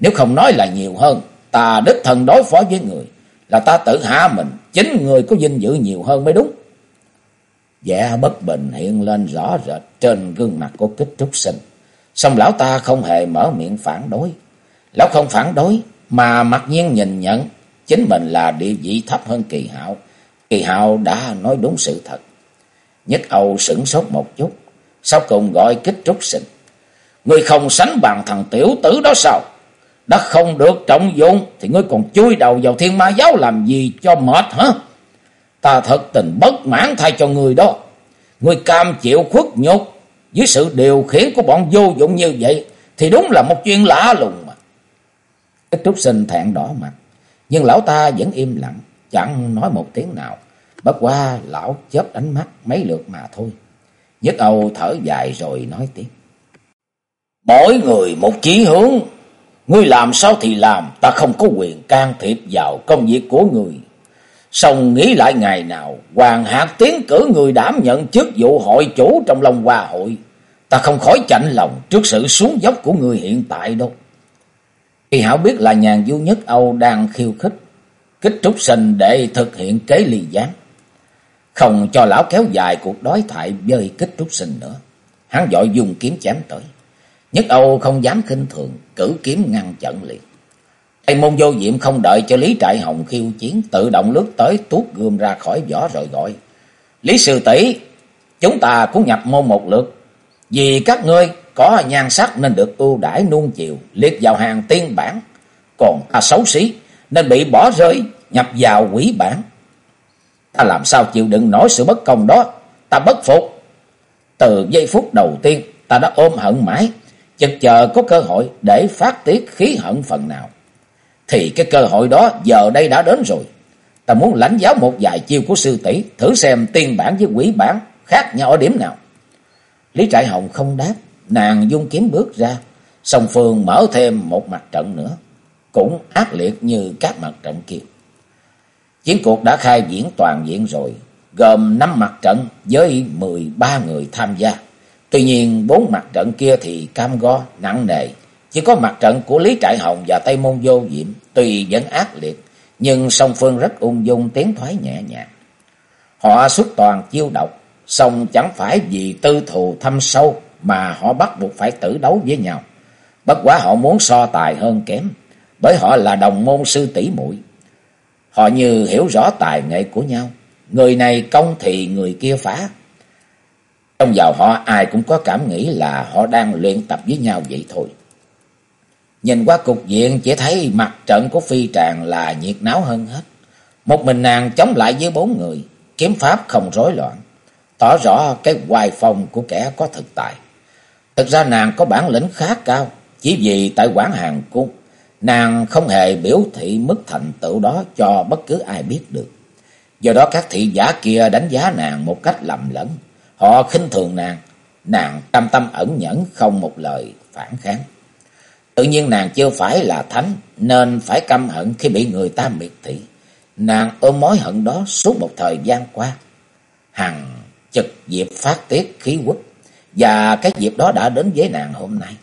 Nếu không nói là nhiều hơn, ta đích thần đối phó với người, là ta tự hạ mình, chính người có vinh dự nhiều hơn mới đúng. Vẻ bất bình hiện lên rõ rệt trên gương mặt của kích trúc sinh. Xong lão ta không hề mở miệng phản đối. Lão không phản đối, mà mặc nhiên nhìn nhận chính mình là địa vị thấp hơn kỳ hạo. Kỳ hạo đã nói đúng sự thật. Nhất Âu sửng sốt một chút, sau cùng gọi kích trúc sinh. người không sánh bằng thằng tiểu tử đó sao? Đã không được trọng dụng thì ngươi còn chui đầu vào thiên ma giáo làm gì cho mệt hả? Ta thật tình bất mãn thay cho người đó. Ngươi cam chịu khuất nhục dưới sự điều khiển của bọn vô dụng như vậy thì đúng là một chuyện lạ lùng mà. Ít trúc sinh thẹn đỏ mặt, nhưng lão ta vẫn im lặng, chẳng nói một tiếng nào. Bất qua lão chớp ánh mắt mấy lượt mà thôi. Nhất Âu thở dài rồi nói tiếp. Mỗi người một chí hướng, ngươi làm sao thì làm, ta không có quyền can thiệp vào công việc của người. Xong nghĩ lại ngày nào, Hoàng Hạc tiến cử người đảm nhận chức vụ hội chủ trong Long Hoa hội. Ta không khỏi chạnh lòng trước sự xuống dốc của người hiện tại đâu. Kỳ Hảo biết là nhàn du nhất Âu đang khiêu khích, kích trúc sinh để thực hiện kế ly gián. Không cho lão kéo dài cuộc đối thoại với kích trúc sinh nữa. Hắn dội dùng kiếm chém tới. Nhất Âu không dám khinh thường, cử kiếm ngăn chặn liền. Thầy môn vô diệm không đợi cho Lý Trại Hồng khiêu chiến, tự động lướt tới tuốt gươm ra khỏi vỏ rồi gọi. Lý Sư tỷ Chúng ta cũng nhập môn một lượt. Vì các ngươi có nhan sắc nên được ưu đãi nuông chiều, liệt vào hàng tiên bản. Còn ta xấu xí nên bị bỏ rơi, nhập vào quỷ bản. Ta làm sao chịu đựng nổi sự bất công đó, ta bất phục. Từ giây phút đầu tiên, ta đã ôm hận mãi, chực chờ có cơ hội để phát tiết khí hận phần nào. Thì cái cơ hội đó giờ đây đã đến rồi. Ta muốn lãnh giáo một vài chiêu của sư tỷ thử xem tiên bản với quỷ bản khác nhau ở điểm nào. Lý Trại Hồng không đáp, nàng dung kiếm bước ra, song phương mở thêm một mặt trận nữa, cũng ác liệt như các mặt trận kia. Chiến cuộc đã khai diễn toàn diện rồi, gồm năm mặt trận với 13 người tham gia. Tuy nhiên bốn mặt trận kia thì cam go, nặng nề. Chỉ có mặt trận của Lý Trại Hồng và Tây Môn Vô Diệm tuy vẫn ác liệt, nhưng song phương rất ung dung tiến thoái nhẹ nhàng. Họ xuất toàn chiêu độc, song chẳng phải vì tư thù thâm sâu mà họ bắt buộc phải tử đấu với nhau. Bất quá họ muốn so tài hơn kém, bởi họ là đồng môn sư tỷ muội. Họ như hiểu rõ tài nghệ của nhau, người này công thì người kia phá. Trong vào họ ai cũng có cảm nghĩ là họ đang luyện tập với nhau vậy thôi. Nhìn qua cục diện chỉ thấy mặt trận của phi tràng là nhiệt náo hơn hết. Một mình nàng chống lại với bốn người, kiếm pháp không rối loạn, tỏ rõ cái hoài phong của kẻ có thực tài. Thực ra nàng có bản lĩnh khá cao, chỉ vì tại quán hàng cung, nàng không hề biểu thị mức thành tựu đó cho bất cứ ai biết được. Do đó các thị giả kia đánh giá nàng một cách lầm lẫn, họ khinh thường nàng, nàng tâm tâm ẩn nhẫn không một lời phản kháng. Tự nhiên nàng chưa phải là thánh nên phải căm hận khi bị người ta miệt thị. Nàng ôm mối hận đó suốt một thời gian qua. Hằng trực dịp phát tiết khí quốc và cái dịp đó đã đến với nàng hôm nay.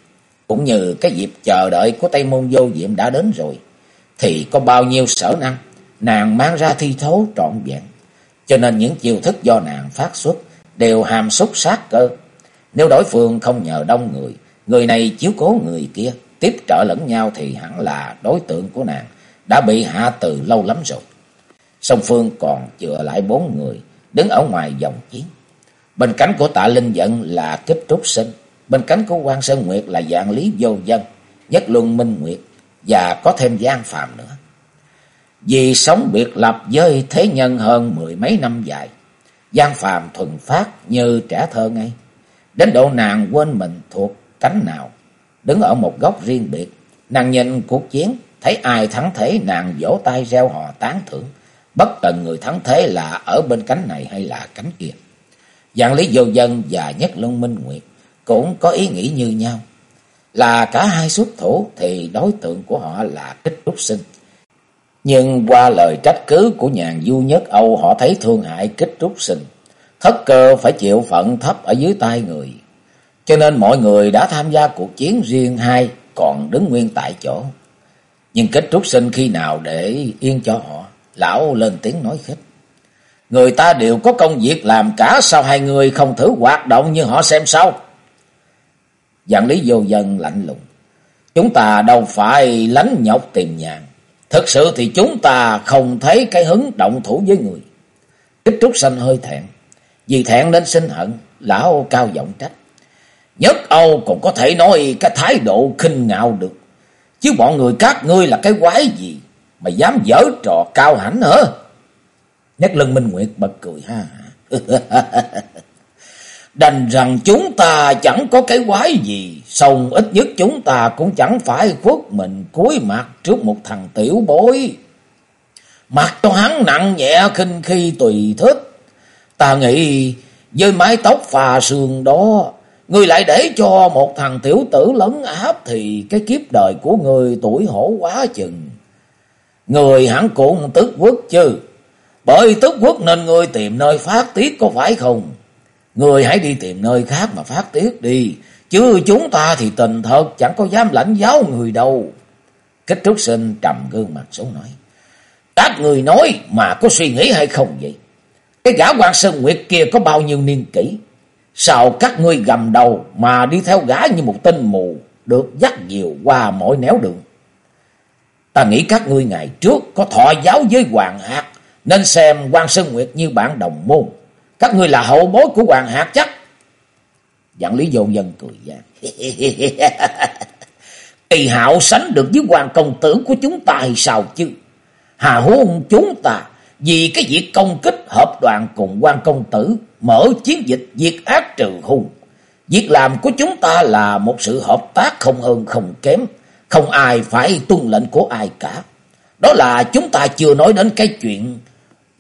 Cũng như cái dịp chờ đợi của Tây Môn Vô Diệm đã đến rồi. Thì có bao nhiêu sở năng nàng mang ra thi thố trọn vẹn. Cho nên những chiêu thức do nàng phát xuất đều hàm xúc sát cơ. Nếu đối phương không nhờ đông người, người này chiếu cố người kia, tiếp trợ lẫn nhau thì hẳn là đối tượng của nàng đã bị hạ từ lâu lắm rồi. Song Phương còn chừa lại bốn người đứng ở ngoài dòng chiến. Bên cánh của tạ Linh Dận là kiếp trúc sinh, bên cánh của quan Sơn Nguyệt là dạng lý vô dân, nhất luân minh nguyệt và có thêm gian phàm nữa. Vì sống biệt lập với thế nhân hơn mười mấy năm dài, gian phàm thuần phát như trẻ thơ ngay. Đến độ nàng quên mình thuộc cánh nào đứng ở một góc riêng biệt. Nàng nhìn cuộc chiến, thấy ai thắng thế nàng vỗ tay reo hò tán thưởng, bất cần người thắng thế là ở bên cánh này hay là cánh kia. Dạng lý vô dân và nhất luân minh nguyệt cũng có ý nghĩ như nhau. Là cả hai xuất thủ thì đối tượng của họ là kích trúc sinh. Nhưng qua lời trách cứ của nhàn du nhất Âu họ thấy thương hại kích trúc sinh. Thất cơ phải chịu phận thấp ở dưới tay người. Cho nên mọi người đã tham gia cuộc chiến riêng hai còn đứng nguyên tại chỗ. Nhưng kết trúc sinh khi nào để yên cho họ, lão lên tiếng nói khích. Người ta đều có công việc làm cả sao hai người không thử hoạt động như họ xem sao. Dạng lý vô dân lạnh lùng. Chúng ta đâu phải lánh nhọc tìm nhàn. Thực sự thì chúng ta không thấy cái hứng động thủ với người. Kích trúc sinh hơi thẹn. Vì thẹn nên sinh hận, lão cao giọng trách. Nhất Âu còn có thể nói cái thái độ khinh ngạo được. Chứ bọn người các ngươi là cái quái gì mà dám dở trò cao hãnh hả? Nhất Lân Minh Nguyệt bật cười ha. Đành rằng chúng ta chẳng có cái quái gì, xong ít nhất chúng ta cũng chẳng phải khuất mình cúi mặt trước một thằng tiểu bối. mặt cho hắn nặng nhẹ khinh khi tùy thích. Ta nghĩ với mái tóc phà sườn đó, Ngươi lại để cho một thằng tiểu tử lấn áp thì cái kiếp đời của người tuổi hổ quá chừng. Người hẳn cũng tức quốc chứ. Bởi tức quốc nên ngươi tìm nơi phát tiết có phải không? Người hãy đi tìm nơi khác mà phát tiết đi. Chứ chúng ta thì tình thật chẳng có dám lãnh giáo người đâu. Kích trúc sinh trầm gương mặt xuống nói. Các người nói mà có suy nghĩ hay không vậy? Cái gã quan sơn nguyệt kia có bao nhiêu niên kỷ? Sao các ngươi gầm đầu mà đi theo gã như một tên mù, được dắt dìu qua mọi nẻo đường? Ta nghĩ các ngươi ngày trước có thọ giáo với Hoàng Hạc, nên xem quan Sơn Nguyệt như bạn đồng môn. Các ngươi là hậu bối của Hoàng Hạc chắc. Dạng Lý Vô Dân cười gian. Kỳ hạo sánh được với hoàng công tử của chúng ta hay sao chứ? Hà huống chúng ta vì cái việc công kích hợp đoàn cùng quan công tử mở chiến dịch diệt ác trừ hung. Việc làm của chúng ta là một sự hợp tác không hơn không kém, không ai phải tuân lệnh của ai cả. Đó là chúng ta chưa nói đến cái chuyện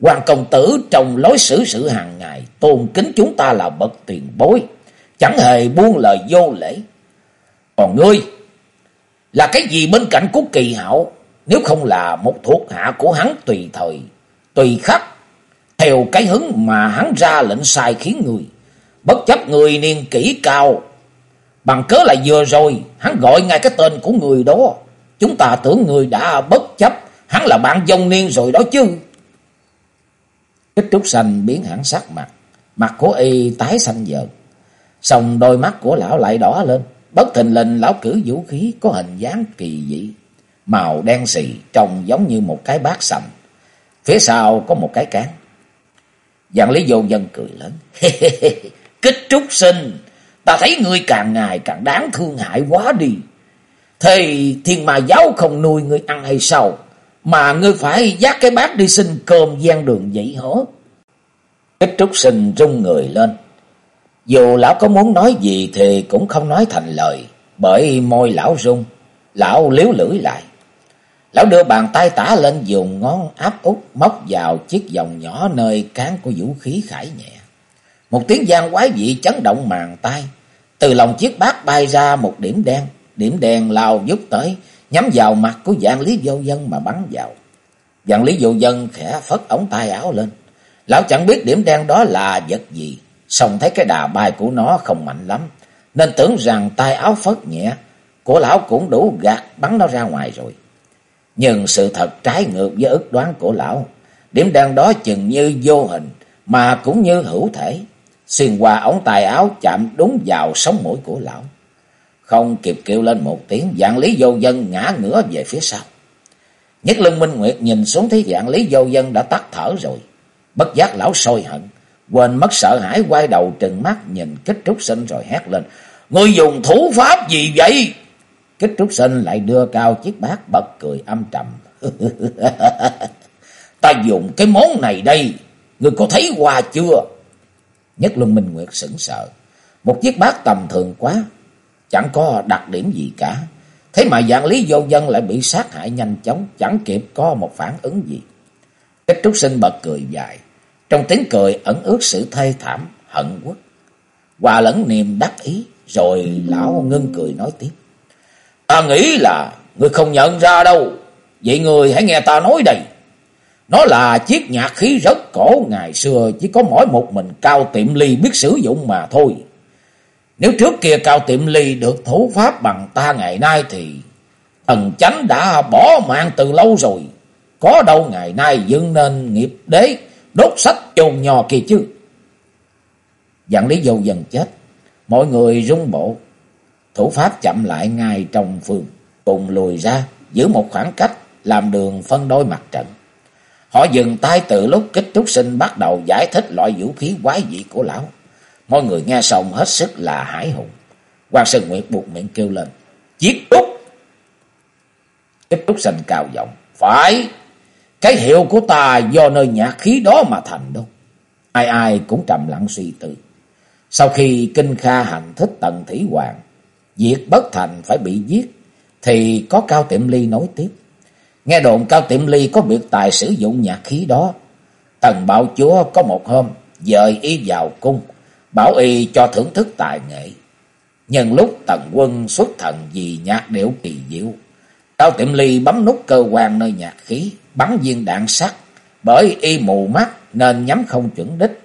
quan công tử trong lối xử sự hàng ngày tôn kính chúng ta là bậc tiền bối, chẳng hề buông lời vô lễ. Còn ngươi là cái gì bên cạnh của kỳ hạo nếu không là một thuộc hạ của hắn tùy thời, tùy khắc, theo cái hứng mà hắn ra lệnh sai khiến người. Bất chấp người niên kỹ cao, bằng cớ là vừa rồi, hắn gọi ngay cái tên của người đó. Chúng ta tưởng người đã bất chấp, hắn là bạn dông niên rồi đó chứ. Kích trúc xanh biến hẳn sắc mặt, mặt của y tái xanh dợt. Xong đôi mắt của lão lại đỏ lên, bất thình lình lão cử vũ khí có hình dáng kỳ dị màu đen xì trông giống như một cái bát sành. Phía sau có một cái cán. Dạng lý vô dân cười lớn. Kích trúc sinh, ta thấy ngươi càng ngày càng đáng thương hại quá đi. Thì thiên mà giáo không nuôi ngươi ăn hay sao? Mà ngươi phải dắt cái bát đi xin cơm gian đường vậy hả? Kích trúc sinh rung người lên. Dù lão có muốn nói gì thì cũng không nói thành lời. Bởi môi lão rung, lão liếu lưỡi lại. Lão đưa bàn tay tả lên dùng ngón áp út móc vào chiếc vòng nhỏ nơi cán của vũ khí khải nhẹ. Một tiếng gian quái dị chấn động màn tay. Từ lòng chiếc bát bay ra một điểm đen. Điểm đen lao giúp tới, nhắm vào mặt của dạng lý vô dân mà bắn vào. Dạng lý vô dân khẽ phất ống tay áo lên. Lão chẳng biết điểm đen đó là vật gì. Xong thấy cái đà bay của nó không mạnh lắm. Nên tưởng rằng tay áo phất nhẹ của lão cũng đủ gạt bắn nó ra ngoài rồi. Nhưng sự thật trái ngược với ước đoán của lão. Điểm đen đó chừng như vô hình mà cũng như hữu thể. Xuyên qua ống tay áo chạm đúng vào sống mũi của lão. Không kịp kêu lên một tiếng, dạng lý vô dân ngã ngửa về phía sau. Nhất lưng Minh Nguyệt nhìn xuống thấy dạng lý vô dân đã tắt thở rồi. Bất giác lão sôi hận, quên mất sợ hãi quay đầu trừng mắt nhìn kích trúc sinh rồi hét lên. Ngươi dùng thủ pháp gì vậy? Kích trúc sinh lại đưa cao chiếc bát bật cười âm trầm. Ta dùng cái món này đây, người có thấy qua chưa? Nhất Luân Minh Nguyệt sững sợ. Một chiếc bát tầm thường quá, chẳng có đặc điểm gì cả. Thế mà dạng lý vô dân lại bị sát hại nhanh chóng, chẳng kịp có một phản ứng gì. Kích trúc sinh bật cười dài, trong tiếng cười ẩn ướt sự thê thảm, hận quốc. Hòa lẫn niềm đắc ý, rồi lão ngưng cười nói tiếp. Ta nghĩ là người không nhận ra đâu. Vậy người hãy nghe ta nói đây. Nó là chiếc nhạc khí rất cổ ngày xưa chỉ có mỗi một mình Cao Tiệm Ly biết sử dụng mà thôi. Nếu trước kia Cao Tiệm Ly được thủ pháp bằng ta ngày nay thì thần chánh đã bỏ mạng từ lâu rồi. Có đâu ngày nay dưng nên nghiệp đế đốt sách chôn nhò kia chứ. Dạng lý dâu dần chết. Mọi người rung bộ Thủ pháp chậm lại ngay trong phường cùng lùi ra, giữ một khoảng cách, làm đường phân đôi mặt trận. Họ dừng tay từ lúc kích trúc sinh bắt đầu giải thích loại vũ khí quái dị của lão. Mọi người nghe xong hết sức là hải hùng. Quan Sơn Nguyệt buộc miệng kêu lên. Giết Úc! Tiếp Úc Sành cao giọng. Phải! Cái hiệu của ta do nơi nhạc khí đó mà thành đâu. Ai ai cũng trầm lặng suy tư. Sau khi Kinh Kha hành thích tận thủy hoàng, Việc bất thành phải bị giết. Thì có Cao Tiệm Ly nói tiếp. Nghe đồn Cao Tiệm Ly có biệt tài sử dụng nhạc khí đó. Tần Bảo Chúa có một hôm dời y vào cung. Bảo y cho thưởng thức tài nghệ. Nhân lúc tần quân xuất thần vì nhạc điệu kỳ diệu. Cao Tiệm Ly bấm nút cơ quan nơi nhạc khí. Bắn viên đạn sắt. Bởi y mù mắt nên nhắm không chuẩn đích.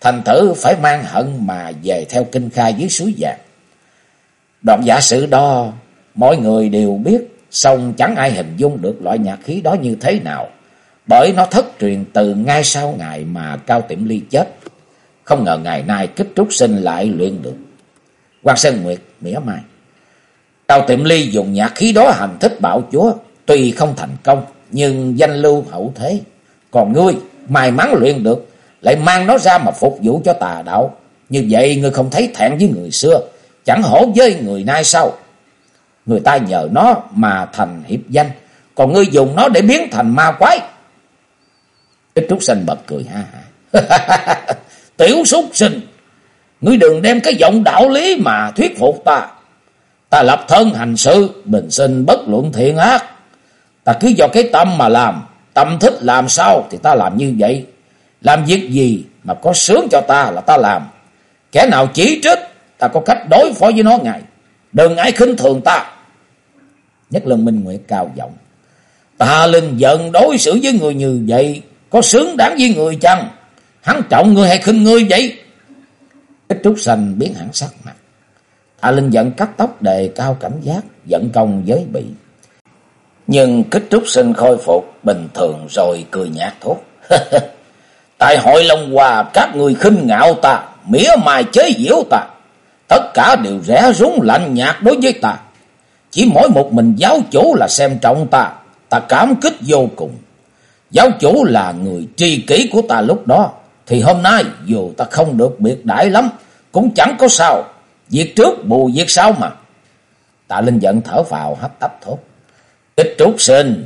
Thành thử phải mang hận mà về theo kinh khai dưới suối vàng. Đoạn giả sử đó, mọi người đều biết, song chẳng ai hình dung được loại nhạc khí đó như thế nào. Bởi nó thất truyền từ ngay sau ngày mà Cao Tiệm Ly chết. Không ngờ ngày nay kích trúc sinh lại luyện được. Quan Sơn Nguyệt mỉa mai. Cao Tiệm Ly dùng nhạc khí đó hành thích bảo chúa, tuy không thành công, nhưng danh lưu hậu thế. Còn ngươi, may mắn luyện được, lại mang nó ra mà phục vụ cho tà đạo. Như vậy ngươi không thấy thẹn với người xưa, chẳng hổ với người nay sau Người ta nhờ nó mà thành hiệp danh, còn ngươi dùng nó để biến thành ma quái. Ít trúc sinh bật cười ha ha. Tiểu súc sinh, ngươi đừng đem cái giọng đạo lý mà thuyết phục ta. Ta lập thân hành sự, bình sinh bất luận thiện ác. Ta cứ do cái tâm mà làm, tâm thích làm sao thì ta làm như vậy. Làm việc gì mà có sướng cho ta là ta làm. Kẻ nào chỉ trích, ta có cách đối phó với nó ngài. Đừng ai khinh thường ta. Nhất lần Minh Nguyệt cao giọng. Ta linh giận đối xử với người như vậy, có xứng đáng với người chăng? Hắn trọng ngươi hay khinh ngươi vậy? Ít trúc xanh biến hẳn sắc mặt. Ta linh giận cắt tóc đề cao cảnh giác, giận công giới bị. Nhưng kích trúc sinh khôi phục bình thường rồi cười nhạt thốt. Tại hội Long Hòa các người khinh ngạo ta, mỉa mai chế giễu ta. Tất cả đều rẽ rúng lạnh nhạt đối với ta. Chỉ mỗi một mình giáo chủ là xem trọng ta, ta cảm kích vô cùng. Giáo chủ là người tri kỷ của ta lúc đó, thì hôm nay dù ta không được biệt đãi lắm, cũng chẳng có sao. Việc trước bù việc sau mà. Tạ Linh giận thở vào hấp tấp thốt. Kích trúc sinh,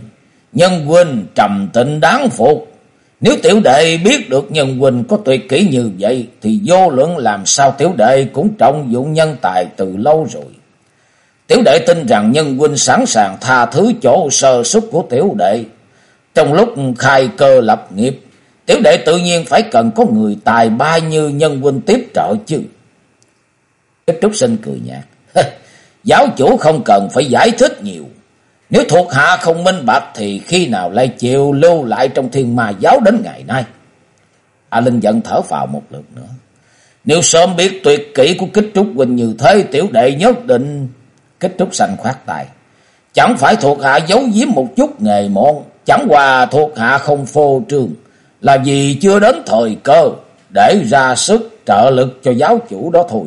nhân huynh trầm tịnh đáng phục. Nếu tiểu đệ biết được nhân huynh có tuyệt kỹ như vậy, thì vô luận làm sao tiểu đệ cũng trọng dụng nhân tài từ lâu rồi. Tiểu đệ tin rằng nhân huynh sẵn sàng tha thứ chỗ sơ xuất của tiểu đệ. Trong lúc khai cơ lập nghiệp, tiểu đệ tự nhiên phải cần có người tài ba như nhân huynh tiếp trợ chứ. Kích trúc sinh cười nhạt. Giáo chủ không cần phải giải thích nhiều. Nếu thuộc hạ không minh bạch thì khi nào lại chịu lưu lại trong thiên ma giáo đến ngày nay. A Linh giận thở vào một lượt nữa. Nếu sớm biết tuyệt kỹ của kích trúc huynh như thế, tiểu đệ nhất định Kích trúc xanh khoát tài Chẳng phải thuộc hạ giấu giếm một chút nghề môn. Chẳng qua thuộc hạ không phô trương. Là vì chưa đến thời cơ. Để ra sức trợ lực cho giáo chủ đó thôi.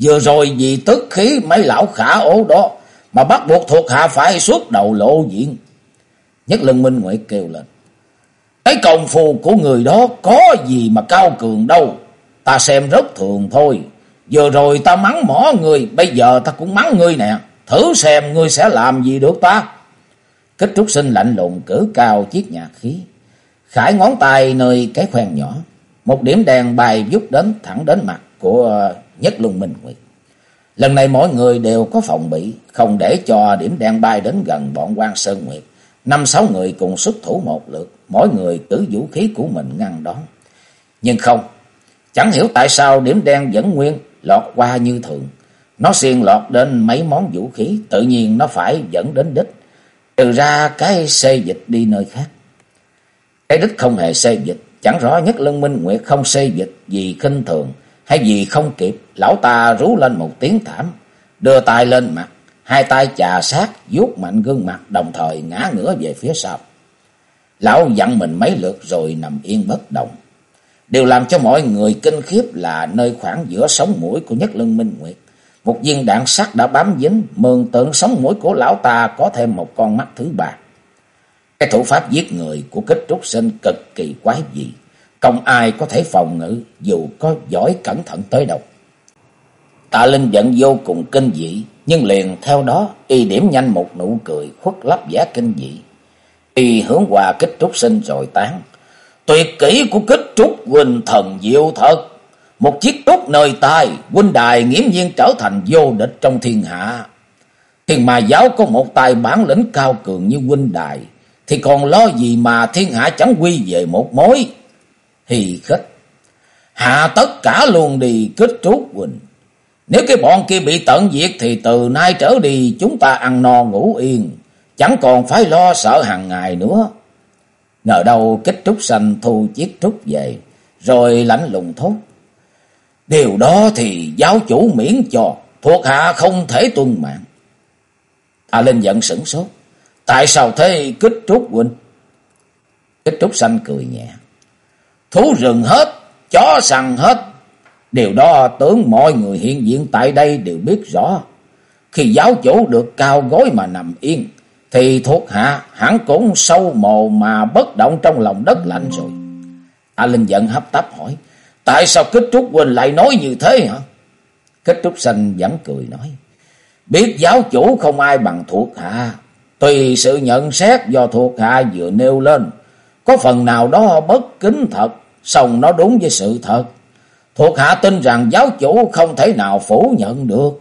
Vừa rồi vì tức khí mấy lão khả ố đó. Mà bắt buộc thuộc hạ phải suốt đầu lộ diện. Nhất lưng minh ngoại kêu lên. Cái công phu của người đó có gì mà cao cường đâu. Ta xem rất thường thôi. Vừa rồi ta mắng mỏ người, bây giờ ta cũng mắng ngươi nè. Thử xem ngươi sẽ làm gì được ta. Kích trúc sinh lạnh lùng cử cao chiếc nhạc khí. Khải ngón tay nơi cái khoen nhỏ. Một điểm đèn bay giúp đến thẳng đến mặt của Nhất Luân Minh Nguyệt. Lần này mọi người đều có phòng bị, không để cho điểm đèn bay đến gần bọn quan Sơn Nguyệt. Năm sáu người cùng xuất thủ một lượt, mỗi người cử vũ khí của mình ngăn đón. Nhưng không, chẳng hiểu tại sao điểm đen vẫn nguyên, lọt qua như thường. Nó xiên lọt đến mấy món vũ khí, tự nhiên nó phải dẫn đến đích. Trừ ra cái xê dịch đi nơi khác. Cái đích không hề xê dịch, chẳng rõ nhất Lân Minh Nguyệt không xê dịch vì khinh thường hay vì không kịp. Lão ta rú lên một tiếng thảm, đưa tay lên mặt, hai tay chà sát, vuốt mạnh gương mặt đồng thời ngã ngửa về phía sau. Lão dặn mình mấy lượt rồi nằm yên bất động. Điều làm cho mọi người kinh khiếp là nơi khoảng giữa sống mũi của Nhất Lân Minh Nguyệt. Một viên đạn sắt đã bám dính, mường tượng sống mũi của lão ta có thêm một con mắt thứ ba. Cái thủ pháp giết người của kích trúc sinh cực kỳ quái dị. Không ai có thể phòng ngự dù có giỏi cẩn thận tới đâu. Tạ Linh giận vô cùng kinh dị, nhưng liền theo đó y điểm nhanh một nụ cười khuất lấp giá kinh dị. Y hướng qua kích trúc sinh rồi tán. Tuyệt kỹ của kích trúc huynh thần diệu thật. Một chiếc trúc nơi tai, huynh đài nghiễm nhiên trở thành vô địch trong thiên hạ. Thiên mà giáo có một tài bản lĩnh cao cường như huynh đài, thì còn lo gì mà thiên hạ chẳng quy về một mối. Hì khích, hạ tất cả luôn đi kích trút Quỳnh. Nếu cái bọn kia bị tận diệt thì từ nay trở đi chúng ta ăn no ngủ yên, chẳng còn phải lo sợ hàng ngày nữa. Ngờ đâu kích trúc xanh thu chiếc trúc về, rồi lạnh lùng thốt. Điều đó thì giáo chủ miễn cho, thuộc hạ không thể tuân mạng. A Linh giận sửng sốt. Tại sao thế kích trúc huynh? Kích trúc xanh cười nhẹ. Thú rừng hết, chó săn hết. Điều đó tướng mọi người hiện diện tại đây đều biết rõ. Khi giáo chủ được cao gối mà nằm yên, thì thuộc hạ hẳn cũng sâu mồ mà bất động trong lòng đất lạnh rồi. A Linh giận hấp tấp hỏi. Tại sao Kích Trúc Huynh lại nói như thế hả? Kích Trúc Xanh vẫn cười nói. Biết giáo chủ không ai bằng thuộc hạ. Tùy sự nhận xét do thuộc hạ vừa nêu lên. Có phần nào đó bất kính thật. Xong nó đúng với sự thật. Thuộc hạ tin rằng giáo chủ không thể nào phủ nhận được.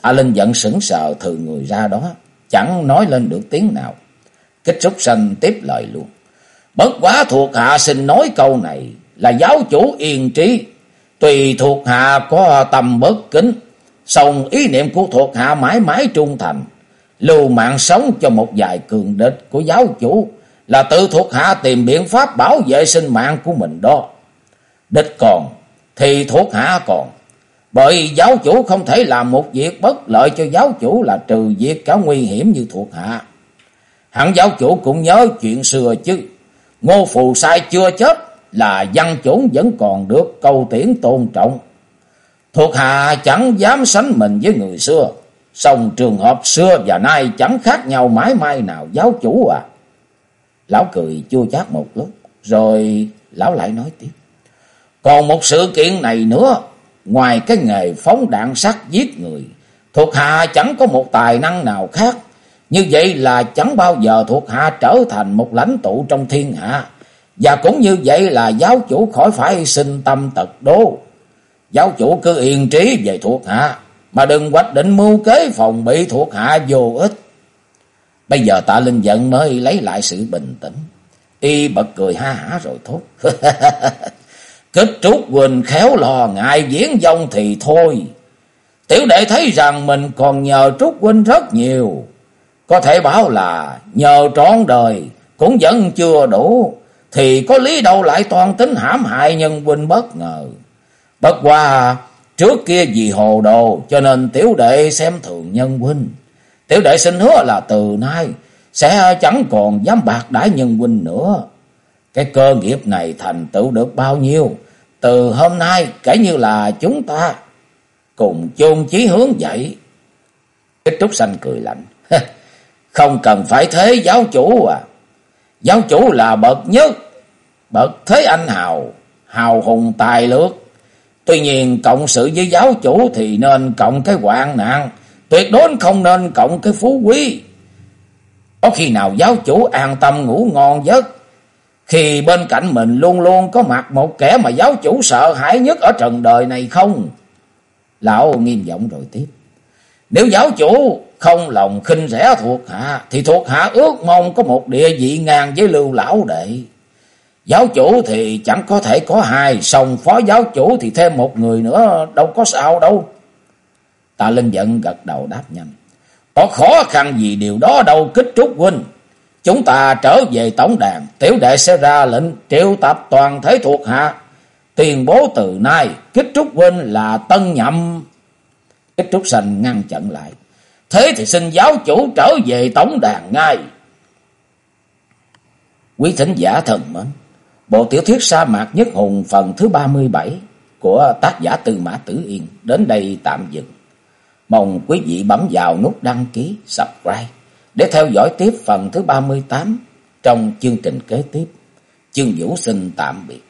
A Linh giận sững sờ từ người ra đó. Chẳng nói lên được tiếng nào. Kích Trúc sanh tiếp lời luôn. Bất quá thuộc hạ xin nói câu này là giáo chủ yên trí. Tùy thuộc hạ có tầm bất kính, song ý niệm của thuộc hạ mãi mãi trung thành. Lưu mạng sống cho một vài cường địch của giáo chủ là tự thuộc hạ tìm biện pháp bảo vệ sinh mạng của mình đó. Địch còn thì thuộc hạ còn. Bởi giáo chủ không thể làm một việc bất lợi cho giáo chủ là trừ việc cả nguy hiểm như thuộc hạ. Hẳn giáo chủ cũng nhớ chuyện xưa chứ. Ngô Phù Sai chưa chết là văn chủng vẫn còn được câu tiễn tôn trọng. Thuộc hạ chẳng dám sánh mình với người xưa. Xong trường hợp xưa và nay chẳng khác nhau mãi mai nào giáo chủ à. Lão cười chua chát một lúc. Rồi lão lại nói tiếp. Còn một sự kiện này nữa. Ngoài cái nghề phóng đạn sắt giết người. Thuộc hạ chẳng có một tài năng nào khác. Như vậy là chẳng bao giờ thuộc hạ trở thành một lãnh tụ trong thiên hạ. Và cũng như vậy là giáo chủ khỏi phải sinh tâm tật đố. Giáo chủ cứ yên trí về thuộc hạ, mà đừng hoạch định mưu kế phòng bị thuộc hạ vô ích. Bây giờ tạ linh giận mới lấy lại sự bình tĩnh. Y bật cười ha hả rồi thốt. Kết trúc Quỳnh khéo lò, ngại diễn dông thì thôi. Tiểu đệ thấy rằng mình còn nhờ Trúc Huynh rất nhiều. Có thể bảo là nhờ trọn đời cũng vẫn chưa đủ, thì có lý đâu lại toàn tính hãm hại nhân huynh bất ngờ. Bất qua trước kia vì hồ đồ cho nên tiểu đệ xem thường nhân huynh. Tiểu đệ xin hứa là từ nay sẽ chẳng còn dám bạc đãi nhân huynh nữa. Cái cơ nghiệp này thành tựu được bao nhiêu, từ hôm nay kể như là chúng ta cùng chôn chí hướng dậy. Cái trúc xanh cười lạnh. Không cần phải thế giáo chủ à. Giáo chủ là bậc nhất, bậc thế anh hào, hào hùng tài lược. Tuy nhiên cộng sự với giáo chủ thì nên cộng cái hoạn nạn, tuyệt đối không nên cộng cái phú quý. Có khi nào giáo chủ an tâm ngủ ngon giấc, khi bên cạnh mình luôn luôn có mặt một kẻ mà giáo chủ sợ hãi nhất ở trần đời này không? Lão nghiêm giọng rồi tiếp. Nếu giáo chủ không lòng khinh rẻ thuộc hạ, thì thuộc hạ ước mong có một địa vị ngang với lưu lão đệ. Giáo chủ thì chẳng có thể có hai, xong phó giáo chủ thì thêm một người nữa, đâu có sao đâu. Tạ Linh giận gật đầu đáp nhanh. Có khó khăn gì điều đó đâu kích trúc huynh. Chúng ta trở về tổng đàn, tiểu đệ sẽ ra lệnh triệu tập toàn thể thuộc hạ. Tuyên bố từ nay, kích trúc huynh là tân nhậm. Kích trúc sành ngăn chặn lại. Thế thì xin giáo chủ trở về tổng đàn ngay. Quý thính giả thần mến, bộ tiểu thuyết sa mạc nhất hùng phần thứ 37 của tác giả Tư Mã Tử Yên đến đây tạm dừng. Mong quý vị bấm vào nút đăng ký, subscribe để theo dõi tiếp phần thứ 38 trong chương trình kế tiếp. Chương Vũ xin tạm biệt.